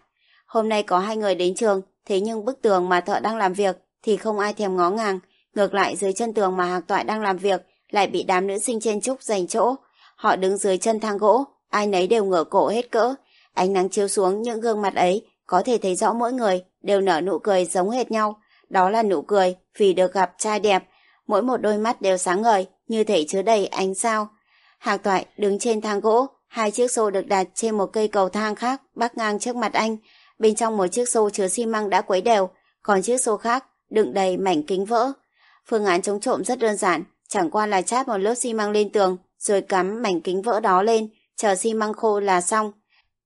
Hôm nay có hai người đến trường, thế nhưng bức tường mà thợ đang làm việc thì không ai thèm ngó ngàng. Ngược lại dưới chân tường mà Hạc Toại đang làm việc lại bị đám nữ sinh trên trúc giành chỗ. Họ đứng dưới chân thang gỗ, ai nấy đều ngửa cổ hết cỡ. Ánh nắng chiếu xuống những gương mặt ấy, có thể thấy rõ mỗi người đều nở nụ cười giống hệt nhau. Đó là nụ cười vì được gặp trai đẹp. Mỗi một đôi mắt đều sáng ngời, như thể chứa đầy ánh sao. Hạc toại đứng trên thang gỗ, hai chiếc xô được đặt trên một cây cầu thang khác bắc ngang trước mặt anh. Bên trong một chiếc xô chứa xi măng đã quấy đều, còn chiếc xô khác đựng đầy mảnh kính vỡ. Phương án chống trộm rất đơn giản, chẳng qua là chát một lớp xi măng lên tường, rồi cắm mảnh kính vỡ đó lên, chờ xi măng khô là xong.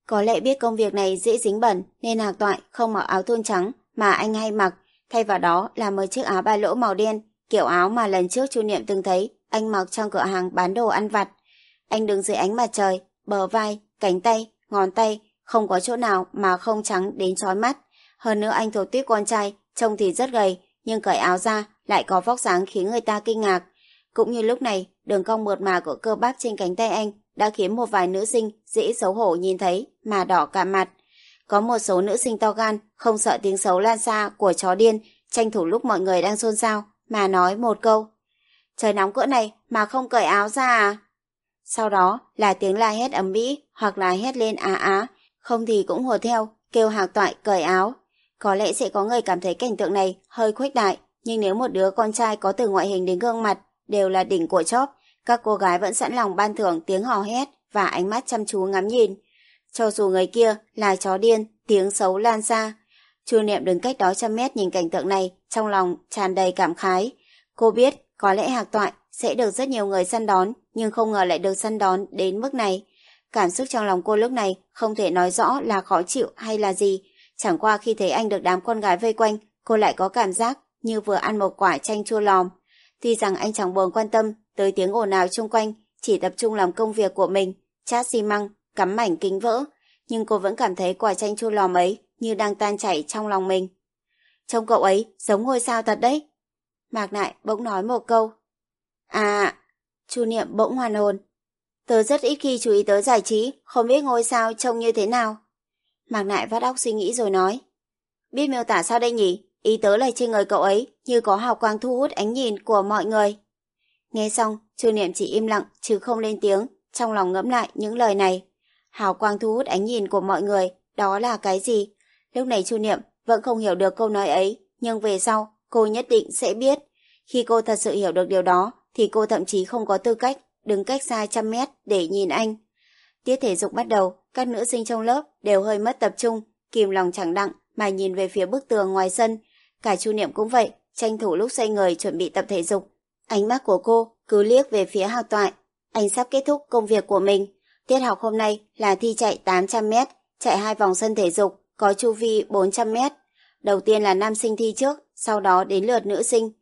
Có lẽ biết công việc này dễ dính bẩn nên Hạc Toại không mặc áo thun trắng mà anh hay mặc, thay vào đó là một chiếc áo ba lỗ màu đen, kiểu áo mà lần trước Chu Niệm từng thấy anh mặc trong cửa hàng bán đồ ăn vặt. Anh đứng dưới ánh mặt trời, bờ vai, cánh tay, ngón tay, không có chỗ nào mà không trắng đến chói mắt. Hơn nữa anh thuộc tuyết con trai, trông thì rất gầy, nhưng cởi áo ra lại có vóc dáng khiến người ta kinh ngạc. Cũng như lúc này, đường cong mượt mà của cơ bắp trên cánh tay anh đã khiến một vài nữ sinh dễ xấu hổ nhìn thấy mà đỏ cả mặt. Có một số nữ sinh to gan, không sợ tiếng xấu lan xa của chó điên, tranh thủ lúc mọi người đang xôn xao, mà nói một câu. Trời nóng cỡ này mà không cởi áo ra à? Sau đó là tiếng la hét ầm ĩ hoặc là hét lên á á, không thì cũng hùa theo, kêu hạc toại cởi áo. Có lẽ sẽ có người cảm thấy cảnh tượng này hơi khuếch đại, nhưng nếu một đứa con trai có từ ngoại hình đến gương mặt đều là đỉnh của chóp, các cô gái vẫn sẵn lòng ban thưởng tiếng hò hét và ánh mắt chăm chú ngắm nhìn. Cho dù người kia là chó điên, tiếng xấu lan xa. Chu Niệm đứng cách đó trăm mét nhìn cảnh tượng này, trong lòng tràn đầy cảm khái. Cô biết có lẽ hạc toại sẽ được rất nhiều người săn đón, nhưng không ngờ lại được săn đón đến mức này. Cảm xúc trong lòng cô lúc này không thể nói rõ là khó chịu hay là gì. Chẳng qua khi thấy anh được đám con gái vây quanh, cô lại có cảm giác như vừa ăn một quả chanh chua lòm. Tuy rằng anh chẳng buồn quan tâm tới tiếng ồn ào xung quanh, chỉ tập trung làm công việc của mình, chát xi măng, cắm mảnh kính vỡ, nhưng cô vẫn cảm thấy quả chanh chua lòm ấy như đang tan chảy trong lòng mình. Trông cậu ấy giống ngôi sao thật đấy. Mạc Nại bỗng nói một câu. À, Chu Niệm bỗng hoàn hồn. Tớ rất ít khi chú ý tới giải trí, không biết ngôi sao trông như thế nào. Mạc Nại vắt óc suy nghĩ rồi nói. Biết miêu tả sao đây nhỉ? Ý tớ là trên người cậu ấy như có hào quang thu hút ánh nhìn của mọi người. Nghe xong, Chu Niệm chỉ im lặng chứ không lên tiếng, trong lòng ngẫm lại những lời này. Hào quang thu hút ánh nhìn của mọi người, đó là cái gì? Lúc này Chu Niệm vẫn không hiểu được câu nói ấy, nhưng về sau, cô nhất định sẽ biết. Khi cô thật sự hiểu được điều đó, thì cô thậm chí không có tư cách đứng cách xa trăm mét để nhìn anh. Tiết thể dục bắt đầu, các nữ sinh trong lớp đều hơi mất tập trung, kìm lòng chẳng đặng mà nhìn về phía bức tường ngoài sân. Cả Chu Niệm cũng vậy, tranh thủ lúc xoay người chuẩn bị tập thể dục. Ánh mắt của cô cứ liếc về phía hào toại. Anh sắp kết thúc công việc của mình. Tiết học hôm nay là thi chạy 800 mét, chạy hai vòng sân thể dục, có chu vi 400 mét. Đầu tiên là nam sinh thi trước, sau đó đến lượt nữ sinh.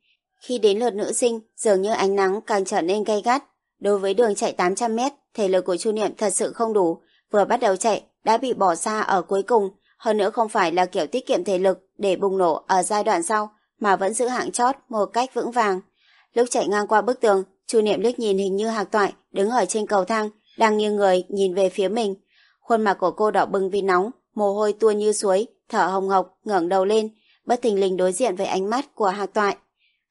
Khi đến lượt nữ sinh, dường như ánh nắng càng trở nên gay gắt. Đối với đường chạy 800 mét, thể lực của Chu Niệm thật sự không đủ. Vừa bắt đầu chạy, đã bị bỏ xa ở cuối cùng. Hơn nữa không phải là kiểu tiết kiệm thể lực để bùng nổ ở giai đoạn sau, mà vẫn giữ hạng chót một cách vững vàng. Lúc chạy ngang qua bức tường, Chu Niệm liếc nhìn hình như Hạc Toại đứng ở trên cầu thang, đang nghiêng người nhìn về phía mình. Khuôn mặt của cô đỏ bừng vì nóng, mồ hôi tuôn như suối, thở hồng hộc, ngẩng đầu lên, bất thình lình đối diện với ánh mắt của Hạc Toại.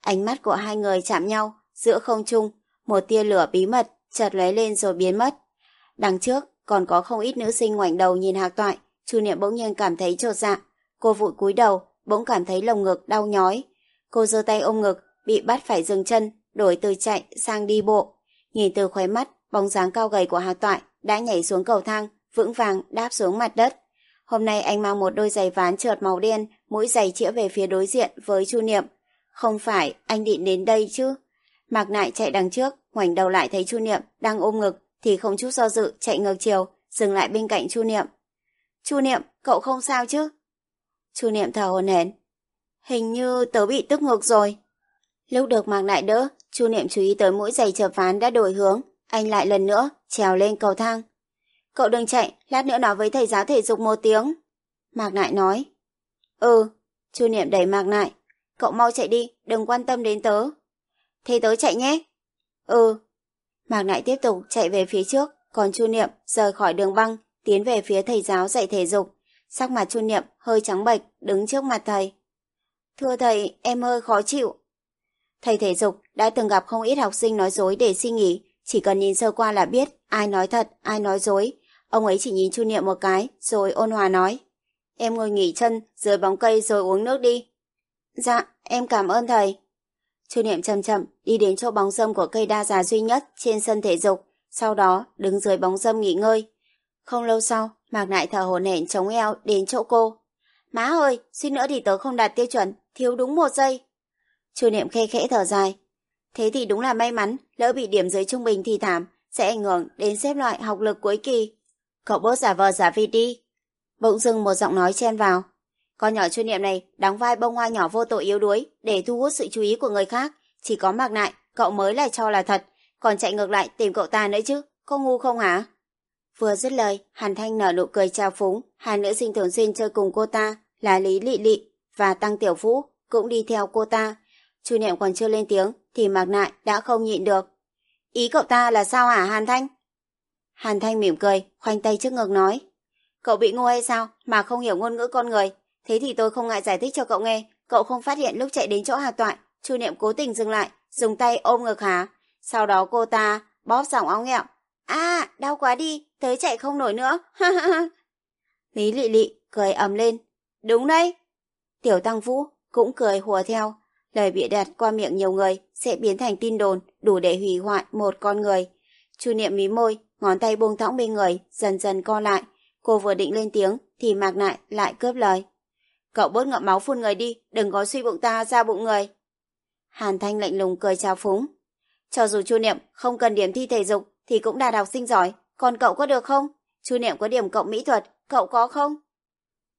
Ánh mắt của hai người chạm nhau, giữa không trung, một tia lửa bí mật chợt lóe lên rồi biến mất. Đằng trước còn có không ít nữ sinh ngoảnh đầu nhìn Hạc Toại, Chu Niệm bỗng nhiên cảm thấy trột dạ. Cô vội cúi đầu, bỗng cảm thấy lồng ngực đau nhói. Cô giơ tay ôm ngực, bị bắt phải dừng chân, đổi từ chạy sang đi bộ. Nhìn từ khóe mắt, bóng dáng cao gầy của Hạc Toại đã nhảy xuống cầu thang, vững vàng đáp xuống mặt đất. Hôm nay anh mang một đôi giày ván trượt màu đen, mũi giày chĩa về phía đối diện với Chu Niệm. Không phải anh định đến đây chứ? Mạc Nại chạy đằng trước, ngoảnh đầu lại thấy Chu Niệm đang ôm ngực, thì không chút do dự chạy ngược chiều, dừng lại bên cạnh Chu Niệm. Chu Niệm, cậu không sao chứ? Chu Niệm thở hổn hển. Hình như tớ bị tức ngực rồi. Lúc được Mạc Đại đỡ, Chu Niệm chú ý tới mũi giày chợp ván đã đổi hướng, anh lại lần nữa trèo lên cầu thang. Cậu đừng chạy, lát nữa nói với thầy giáo thể dục một tiếng. Mạc Nại nói. Ừ, Chu Niệm đẩy Mạc Nại. Cậu mau chạy đi, đừng quan tâm đến tớ. Thế tớ chạy nhé. Ừ. Mạc Nại tiếp tục chạy về phía trước, còn Chu Niệm rời khỏi đường băng, tiến về phía thầy giáo dạy thể dục. Sắc mặt Chu Niệm hơi trắng bệch, đứng trước mặt thầy. Thưa thầy, em hơi khó chịu. Thầy thể dục đã từng gặp không ít học sinh nói dối để xin nghỉ, chỉ cần nhìn sơ qua là biết ai nói thật, ai nói dối. Ông ấy chỉ nhìn Chu Niệm một cái, rồi ôn hòa nói. em ngồi nghỉ chân dưới bóng cây rồi uống nước đi. Dạ, em cảm ơn thầy. Chu Niệm chậm chậm đi đến chỗ bóng dâm của cây đa già duy nhất trên sân thể dục, sau đó đứng dưới bóng dâm nghỉ ngơi. Không lâu sau, Mạc Nại thở hổn hển chống eo đến chỗ cô. Má ơi, suýt nữa thì tớ không đạt tiêu chuẩn, thiếu đúng một giây. Chu Niệm khe khẽ thở dài. Thế thì đúng là may mắn, lỡ bị điểm dưới trung bình thì thảm, sẽ ảnh hưởng đến xếp loại học lực cuối kỳ. Cậu bớt giả vờ giả vịt đi. Bỗng dưng một giọng nói chen vào. Con nhỏ chuyên niệm này đóng vai bông hoa nhỏ vô tội yếu đuối để thu hút sự chú ý của người khác. Chỉ có mạc nại, cậu mới là cho là thật. Còn chạy ngược lại tìm cậu ta nữa chứ. Có ngu không hả? Vừa dứt lời, Hàn Thanh nở nụ cười trao phúng. Hai nữ sinh thường xuyên chơi cùng cô ta là Lý Lị Lị và Tăng Tiểu Vũ cũng đi theo cô ta. Chu Niệm còn chưa lên tiếng thì Mạc Nại đã không nhịn được. Ý cậu ta là sao hả Hàn Thanh? Hàn Thanh mỉm cười, khoanh tay trước ngực nói. Cậu bị ngu hay sao mà không hiểu ngôn ngữ con người? Thế thì tôi không ngại giải thích cho cậu nghe. Cậu không phát hiện lúc chạy đến chỗ Hà Toại, Chu Niệm cố tình dừng lại, dùng tay ôm ngực hả? Sau đó cô ta bóp giọng áo nghẹo. À, đau quá đi, tới chạy không nổi nữa. Lý lị lị cười ầm lên. Đúng đấy. Tiểu Tăng Vũ cũng cười hùa theo. Lời bịa đặt qua miệng nhiều người sẽ biến thành tin đồn đủ để hủy hoại một con người. Chu Niệm mí môi, ngón tay buông thõng bên người, dần dần co lại. Cô vừa định lên tiếng thì Mạc Nại lại cướp lời. Cậu bớt ngậm máu phun người đi, đừng có suy bụng ta ra bụng người. Hàn Thanh lạnh lùng cười chào phúng. Cho dù Chu Niệm không cần điểm thi thể dục thì cũng đạt học sinh giỏi, còn cậu có được không? Chu Niệm có điểm cộng mỹ thuật, cậu có không?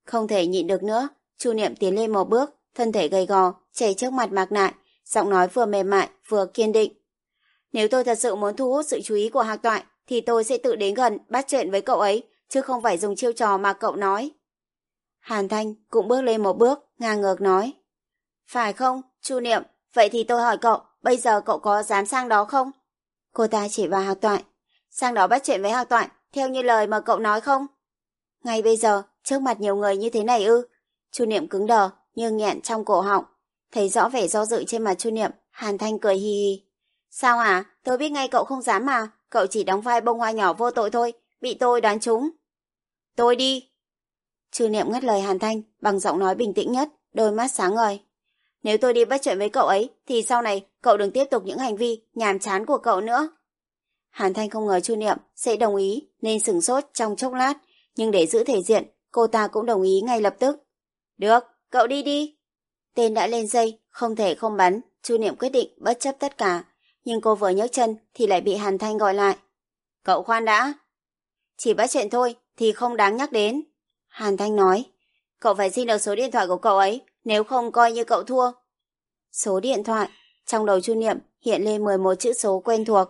Không thể nhịn được nữa, Chu Niệm tiến lên một bước, thân thể gầy gò, chảy trước mặt Mạc Nại, giọng nói vừa mềm mại vừa kiên định. Nếu tôi thật sự muốn thu hút sự chú ý của Hạc Toại, thì tôi sẽ tự đến gần bắt chuyện với cậu ấy, chứ không phải dùng chiêu trò mà cậu nói. Hàn Thanh cũng bước lên một bước, ngang ngược nói. Phải không, Chu Niệm, vậy thì tôi hỏi cậu, bây giờ cậu có dám sang đó không? Cô ta chỉ vào Hạc Toại. Sang đó bắt chuyện với Hạc Toại, theo như lời mà cậu nói không? Ngay bây giờ, trước mặt nhiều người như thế này ư? Chu Niệm cứng đờ, nhưng nghẹn trong cổ họng. Thấy rõ vẻ do dự trên mặt Chu Niệm, Hàn Thanh cười hì hì. Sao à? Tôi biết ngay cậu không dám mà. Cậu chỉ đóng vai bông hoa nhỏ vô tội thôi. Bị tôi đoán trúng. Tôi đi. Chu Niệm ngắt lời Hàn Thanh bằng giọng nói bình tĩnh nhất, đôi mắt sáng ngời. Nếu tôi đi bắt chuyện với cậu ấy, thì sau này cậu đừng tiếp tục những hành vi nhàm chán của cậu nữa. Hàn Thanh không ngờ Chu Niệm sẽ đồng ý nên sửng sốt trong chốc lát, nhưng để giữ thể diện, cô ta cũng đồng ý ngay lập tức. Được, cậu đi đi. Tên đã lên dây, không thể không bắn, Chu Niệm quyết định bất chấp tất cả, nhưng cô vừa nhấc chân thì lại bị Hàn Thanh gọi lại. Cậu khoan đã. Chỉ bắt chuyện thôi thì không đáng nhắc đến. Hàn Thanh nói, cậu phải xin được số điện thoại của cậu ấy, nếu không coi như cậu thua. Số điện thoại, trong đầu Chu Niệm hiện lên 11 chữ số quen thuộc.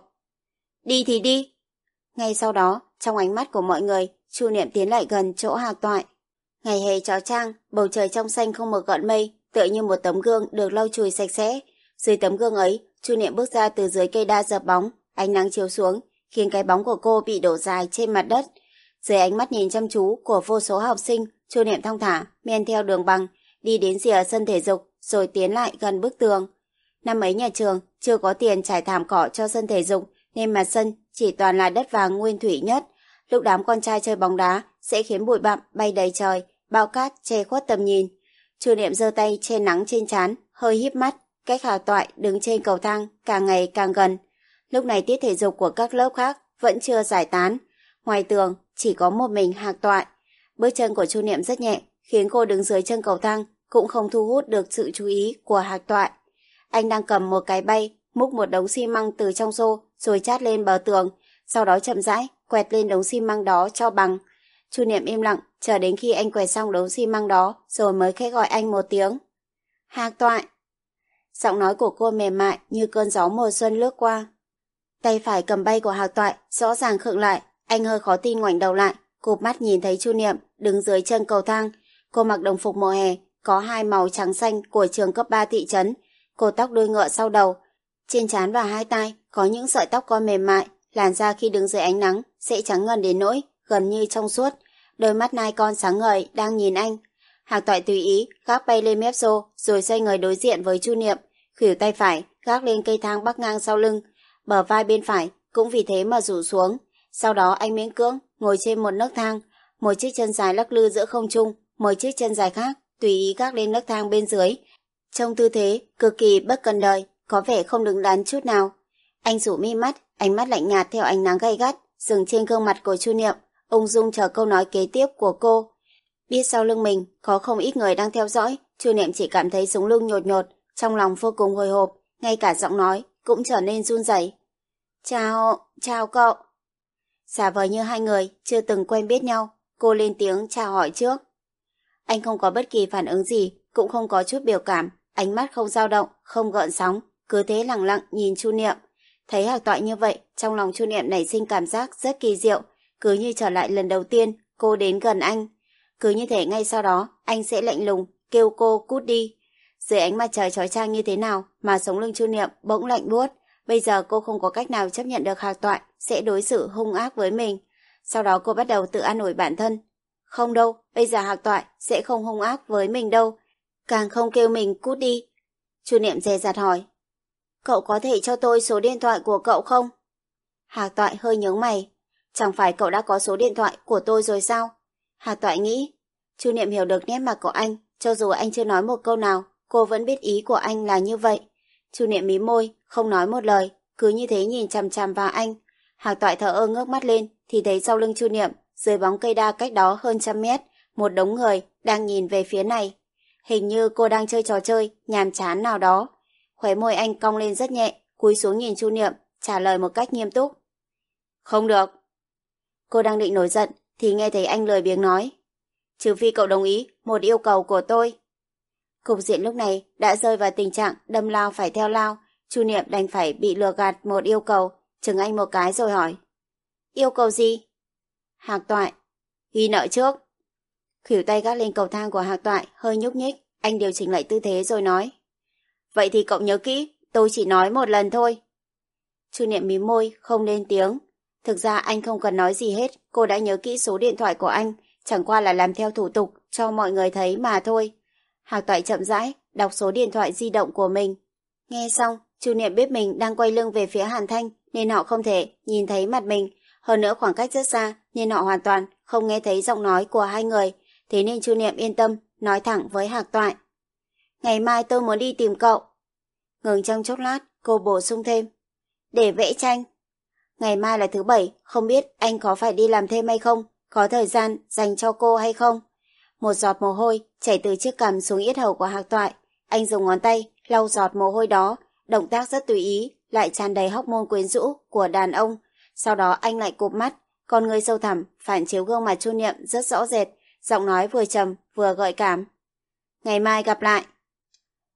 Đi thì đi. Ngay sau đó, trong ánh mắt của mọi người, Chu Niệm tiến lại gần chỗ hạc toại. Ngày hè chó trang, bầu trời trong xanh không một gọn mây, tựa như một tấm gương được lau chùi sạch sẽ. Dưới tấm gương ấy, Chu Niệm bước ra từ dưới cây đa dập bóng, ánh nắng chiếu xuống, khiến cái bóng của cô bị đổ dài trên mặt đất. Dưới ánh mắt nhìn chăm chú của vô số học sinh, Chu Niệm thong thả, men theo đường bằng đi đến rìa sân thể dục, rồi tiến lại gần bức tường. Năm ấy nhà trường chưa có tiền trải thảm cỏ cho sân thể dục, nên mặt sân chỉ toàn là đất vàng nguyên thủy nhất. Lúc đám con trai chơi bóng đá sẽ khiến bụi bặm bay đầy trời, bao cát che khuất tầm nhìn. Chu Niệm giơ tay che nắng trên trán, hơi híp mắt, cách Hà Toại đứng trên cầu thang càng ngày càng gần. Lúc này tiết thể dục của các lớp khác vẫn chưa giải tán. Ngoài tường chỉ có một mình Hạc Toại. Bước chân của Chu Niệm rất nhẹ, khiến cô đứng dưới chân cầu thang cũng không thu hút được sự chú ý của Hạc Toại. Anh đang cầm một cái bay, múc một đống xi măng từ trong xô rồi chát lên bờ tường, sau đó chậm rãi quẹt lên đống xi măng đó cho bằng. Chu Niệm im lặng, chờ đến khi anh quẹt xong đống xi măng đó, rồi mới khẽ gọi anh một tiếng. Hạc toại. Giọng nói của cô mềm mại như cơn gió mùa xuân lướt qua. Tay phải cầm bay của Hạc toại, rõ ràng khựng lại, anh hơi khó tin ngoảnh đầu lại, cụp mắt nhìn thấy Chu Niệm đứng dưới chân cầu thang. Cô mặc đồng phục mùa hè, có hai màu trắng xanh của trường cấp 3 thị trấn. cột tóc đuôi ngựa sau đầu. Trên trán và hai tay có những sợi tóc con mềm mại, làn da khi đứng dưới ánh nắng sẽ trắng ngần đến nỗi gần như trong suốt. Đôi mắt nai con sáng ngời đang nhìn anh. Hạc toại tùy ý gác bay lên mép xô rồi xoay người đối diện với Chu Niệm, khuỷu tay phải gác lên cây thang bắc ngang sau lưng, bờ vai bên phải cũng vì thế mà rủ xuống. Sau đó anh miễn cưỡng ngồi trên một nấc thang, một chiếc chân dài lắc lư giữa không trung, một chiếc chân dài khác tùy ý gác lên nấc thang bên dưới. Trong tư thế cực kỳ bất cần đời, có vẻ không đứng đắn chút nào. Anh rủ mi mắt, ánh mắt lạnh nhạt theo ánh nắng gay gắt, dừng trên gương mặt của Chu Niệm, ung dung chờ câu nói kế tiếp của cô. Biết sau lưng mình có không ít người đang theo dõi, Chu Niệm chỉ cảm thấy sống lưng nhột nhột, trong lòng vô cùng hồi hộp, ngay cả giọng nói cũng trở nên run rẩy. Chào, chào cậu. Giả vờ như hai người chưa từng quen biết nhau, cô lên tiếng chào hỏi trước. Anh không có bất kỳ phản ứng gì, cũng không có chút biểu cảm, ánh mắt không dao động, không gợn sóng, cứ thế lặng lặng nhìn Chu Niệm. Thấy Hạc Toại như vậy, trong lòng Chu Niệm nảy sinh cảm giác rất kỳ diệu, cứ như trở lại lần đầu tiên cô đến gần anh. Cứ như thể ngay sau đó, anh sẽ lạnh lùng, kêu cô cút đi. Dưới ánh mặt trời trói trang như thế nào mà sống lưng Chu Niệm bỗng lạnh buốt, bây giờ cô không có cách nào chấp nhận được Hạc Toại sẽ đối xử hung ác với mình. Sau đó cô bắt đầu tự an ủi bản thân. Không đâu, bây giờ Hạc Toại sẽ không hung ác với mình đâu, càng không kêu mình cút đi. Chu Niệm dè dặt hỏi. Cậu có thể cho tôi số điện thoại của cậu không? Hạc Toại hơi nhướng mày. Chẳng phải cậu đã có số điện thoại của tôi rồi sao? Hạc Toại nghĩ. Chu Niệm hiểu được nét mặt của anh, cho dù anh chưa nói một câu nào, cô vẫn biết ý của anh là như vậy. Chu Niệm mí môi, không nói một lời, cứ như thế nhìn chằm chằm vào anh. Hạc Toại thở ơ ngước mắt lên, thì thấy sau lưng Chu Niệm, dưới bóng cây đa cách đó hơn trăm mét, một đống người đang nhìn về phía này. Hình như cô đang chơi trò chơi, nhàm chán nào đó. Khóe môi anh cong lên rất nhẹ, cúi xuống nhìn Chu Niệm, trả lời một cách nghiêm túc. Không được. Cô đang định nổi giận, thì nghe thấy anh lười biếng nói. Trừ phi cậu đồng ý một yêu cầu của tôi. Cục diện lúc này đã rơi vào tình trạng đâm lao phải theo lao, Chu Niệm đành phải bị lừa gạt một yêu cầu, chừng anh một cái rồi hỏi. Yêu cầu gì? Hạc toại. Ghi nợ trước. Khỉu tay gác lên cầu thang của hạc toại, hơi nhúc nhích, anh điều chỉnh lại tư thế rồi nói. Vậy thì cậu nhớ kỹ, tôi chỉ nói một lần thôi. Chu Niệm mím môi, không lên tiếng. Thực ra anh không cần nói gì hết, cô đã nhớ kỹ số điện thoại của anh, chẳng qua là làm theo thủ tục cho mọi người thấy mà thôi. Hạc toại chậm rãi, đọc số điện thoại di động của mình. Nghe xong, Chu Niệm biết mình đang quay lưng về phía Hàn Thanh nên họ không thể nhìn thấy mặt mình. Hơn nữa khoảng cách rất xa nên họ hoàn toàn không nghe thấy giọng nói của hai người. Thế nên Chu Niệm yên tâm nói thẳng với Hạc Toại. Ngày mai tôi muốn đi tìm cậu. Ngừng trong chốc lát, cô bổ sung thêm. Để vẽ tranh. Ngày mai là thứ bảy, không biết anh có phải đi làm thêm hay không? Có thời gian dành cho cô hay không? Một giọt mồ hôi chảy từ chiếc cằm xuống yết hầu của Hạc Toại. Anh dùng ngón tay lau giọt mồ hôi đó, động tác rất tùy ý, lại tràn đầy hóc môn quyến rũ của đàn ông. Sau đó anh lại cụp mắt, con người sâu thẳm, phản chiếu gương mặt chu niệm rất rõ rệt, giọng nói vừa trầm vừa gợi cảm. Ngày mai gặp lại.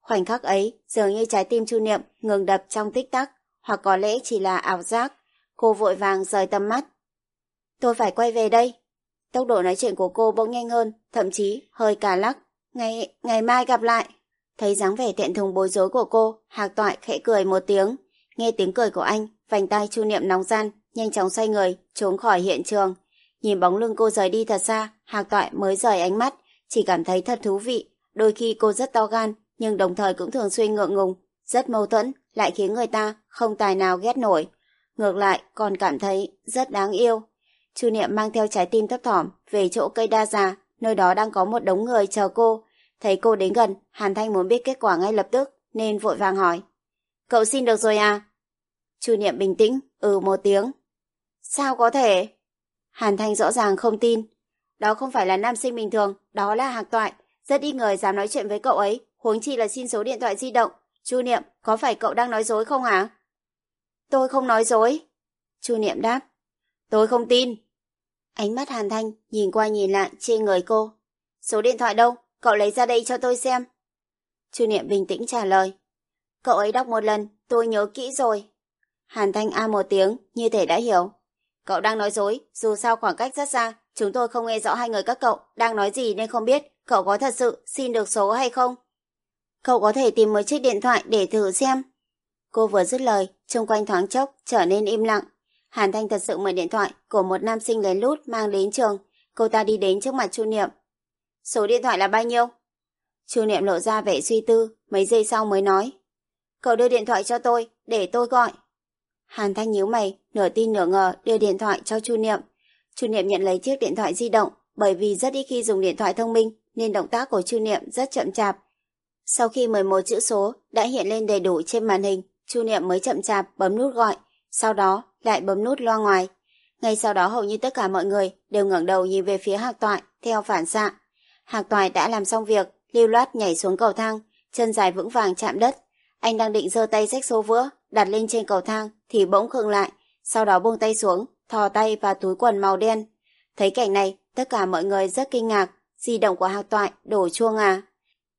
Khoảnh khắc ấy, dường như trái tim chu niệm ngừng đập trong tích tắc, hoặc có lẽ chỉ là ảo giác. Cô vội vàng rời tầm mắt. Tôi phải quay về đây. Tốc độ nói chuyện của cô bỗng nhanh hơn, thậm chí hơi cả lắc. Ngày, ngày mai gặp lại. Thấy dáng vẻ thẹn thùng bối rối của cô, Hạc Toại khẽ cười một tiếng. Nghe tiếng cười của anh, vành tay chu niệm nóng gian, nhanh chóng xoay người, trốn khỏi hiện trường. Nhìn bóng lưng cô rời đi thật xa, Hạc Toại mới rời ánh mắt, chỉ cảm thấy thật thú vị. Đôi khi cô rất to gan, nhưng đồng thời cũng thường xuyên ngượng ngùng, rất mâu thuẫn, lại khiến người ta không tài nào ghét nổi. Ngược lại, còn cảm thấy rất đáng yêu. Chu Niệm mang theo trái tim thấp thỏm về chỗ cây đa già, nơi đó đang có một đống người chờ cô. Thấy cô đến gần, Hàn Thanh muốn biết kết quả ngay lập tức, nên vội vàng hỏi. Cậu xin được rồi à? Chu Niệm bình tĩnh, ừ một tiếng. Sao có thể? Hàn Thanh rõ ràng không tin. Đó không phải là nam sinh bình thường, đó là hạc toại. Rất ít người dám nói chuyện với cậu ấy, huống chi là xin số điện thoại di động. Chu Niệm, có phải cậu đang nói dối không hả? Tôi không nói dối. Chu Niệm đáp. Tôi không tin. Ánh mắt Hàn Thanh nhìn qua nhìn lại trên người cô. Số điện thoại đâu? Cậu lấy ra đây cho tôi xem. Chu Niệm bình tĩnh trả lời. Cậu ấy đọc một lần, tôi nhớ kỹ rồi. Hàn Thanh a một tiếng, như thể đã hiểu. Cậu đang nói dối, dù sao khoảng cách rất xa, chúng tôi không nghe rõ hai người các cậu đang nói gì nên không biết cậu có thật sự xin được số hay không. Cậu có thể tìm một chiếc điện thoại để thử xem. Cô vừa dứt lời, xung quanh thoáng chốc trở nên im lặng. Hàn Thanh thật sự mượn điện thoại của một nam sinh lén lút mang đến trường. Cô ta đi đến trước mặt Chu Niệm. Số điện thoại là bao nhiêu? Chu Niệm lộ ra vẻ suy tư, mấy giây sau mới nói. Cậu đưa điện thoại cho tôi, để tôi gọi. Hàn Thanh nhíu mày, nửa tin nửa ngờ đưa điện thoại cho Chu Niệm. Chu Niệm nhận lấy chiếc điện thoại di động, bởi vì rất ít khi dùng điện thoại thông minh nên động tác của Chu Niệm rất chậm chạp. Sau khi 11 chữ số đã hiện lên đầy đủ trên màn hình, Chu Niệm mới chậm chạp bấm nút gọi, sau đó lại bấm nút loa ngoài. Ngay sau đó hầu như tất cả mọi người đều ngẩng đầu nhìn về phía Hạc Toại theo phản xạ. Hạc Toại đã làm xong việc, lưu loát nhảy xuống cầu thang, chân dài vững vàng chạm đất. Anh đang định giơ tay xách số vữa, đặt lên trên cầu thang thì bỗng khựng lại, sau đó buông tay xuống, thò tay vào túi quần màu đen. Thấy cảnh này, tất cả mọi người rất kinh ngạc, di động của Hạc Toại đổ chuông à.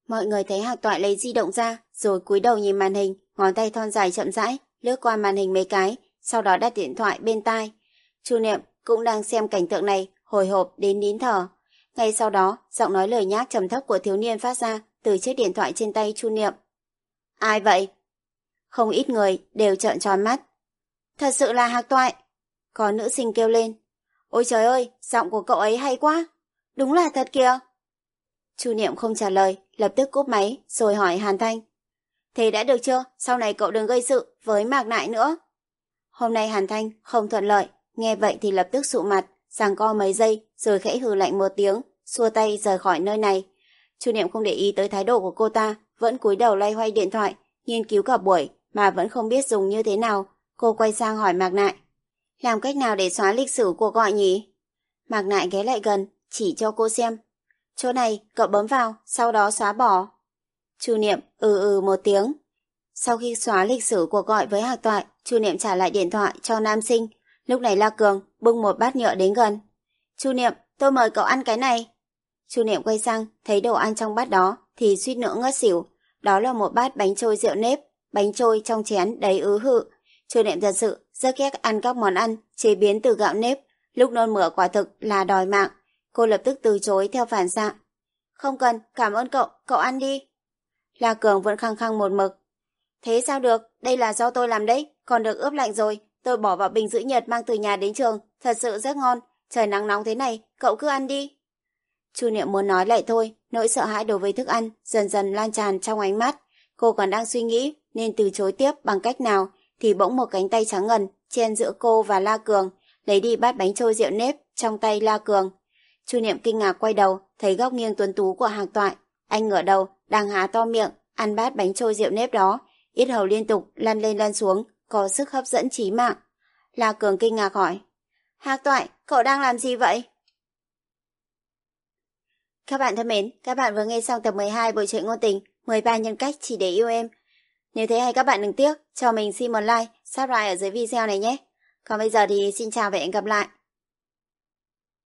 Mọi người thấy Hạc Toại lấy di động ra, rồi cúi đầu nhìn màn hình, ngón tay thon dài chậm rãi, lướt qua màn hình mấy cái, sau đó đặt điện thoại bên tai. Chu Niệm cũng đang xem cảnh tượng này, hồi hộp đến nín thở. Ngay sau đó, giọng nói lời nhác trầm thấp của thiếu niên phát ra từ chiếc điện thoại trên tay Chu Niệm. Ai vậy? Không ít người đều trợn tròn mắt. Thật sự là Hạc Toại. Có nữ sinh kêu lên. Ôi trời ơi, giọng của cậu ấy hay quá. Đúng là thật kìa. Chu Niệm không trả lời, lập tức cúp máy, rồi hỏi Hàn Thanh. Thế đã được chưa? Sau này cậu đừng gây sự với Mạc Nại nữa. Hôm nay Hàn Thanh không thuận lợi, nghe vậy thì lập tức sụ mặt, giằng co mấy giây, rồi khẽ hừ lạnh một tiếng, xua tay rời khỏi nơi này. Chu Niệm không để ý tới thái độ của cô ta, vẫn cúi đầu lay hoay điện thoại, nghiên cứu cả buổi mà vẫn không biết dùng như thế nào. Cô quay sang hỏi Mạc Nại. Làm cách nào để xóa lịch sử cuộc gọi nhỉ? Mạc Nại ghé lại gần, chỉ cho cô xem. Chỗ này, cậu bấm vào, sau đó xóa bỏ. Chu Niệm ừ ừ một tiếng. Sau khi xóa lịch sử cuộc gọi với Hạc Toại, Chu Niệm trả lại điện thoại cho nam sinh. Lúc này La Cường bưng một bát nhựa đến gần. Chu Niệm, tôi mời cậu ăn cái này. Chu Niệm quay sang, thấy đồ ăn trong bát đó thì suýt nữa ngất xỉu. Đó là một bát bánh trôi rượu nếp, bánh trôi trong chén đầy ứ hự. Chu Niệm thật sự rất ghét ăn các món ăn chế biến từ gạo nếp. Lúc nôn mửa quả thực là đòi mạng. Cô lập tức từ chối theo phản xạ. Không cần, cảm ơn cậu, cậu ăn đi. La Cường vẫn khăng khăng một mực. Thế sao được, đây là do tôi làm đấy, còn được ướp lạnh rồi. Tôi bỏ vào bình giữ nhiệt mang từ nhà đến trường, thật sự rất ngon. Trời nắng nóng thế này, cậu cứ ăn đi. Chu Niệm muốn nói lại thôi, nỗi sợ hãi đối với thức ăn dần dần lan tràn trong ánh mắt. Cô còn đang suy nghĩ nên từ chối tiếp bằng cách nào thì bỗng một cánh tay trắng ngần chen giữa cô và La Cường, lấy đi bát bánh trôi rượu nếp trong tay La Cường. Chu Niệm kinh ngạc quay đầu, thấy góc nghiêng tuấn tú của hàng toại. Anh ngửa đầu, đang há to miệng, ăn bát bánh trôi rượu nếp đó. Ít hầu liên tục, lăn lên lăn xuống, có sức hấp dẫn trí mạng. La Cường kinh ngạc hỏi. Hạc toại, cậu đang làm gì vậy? Các bạn thân mến, các bạn vừa nghe xong tập 12 bộ truyện ngôn tình 13 nhân cách chỉ để yêu em. Nếu thấy hay các bạn đừng tiếc, cho mình xin một like, subscribe ở dưới video này nhé. Còn bây giờ thì xin chào và hẹn gặp lại.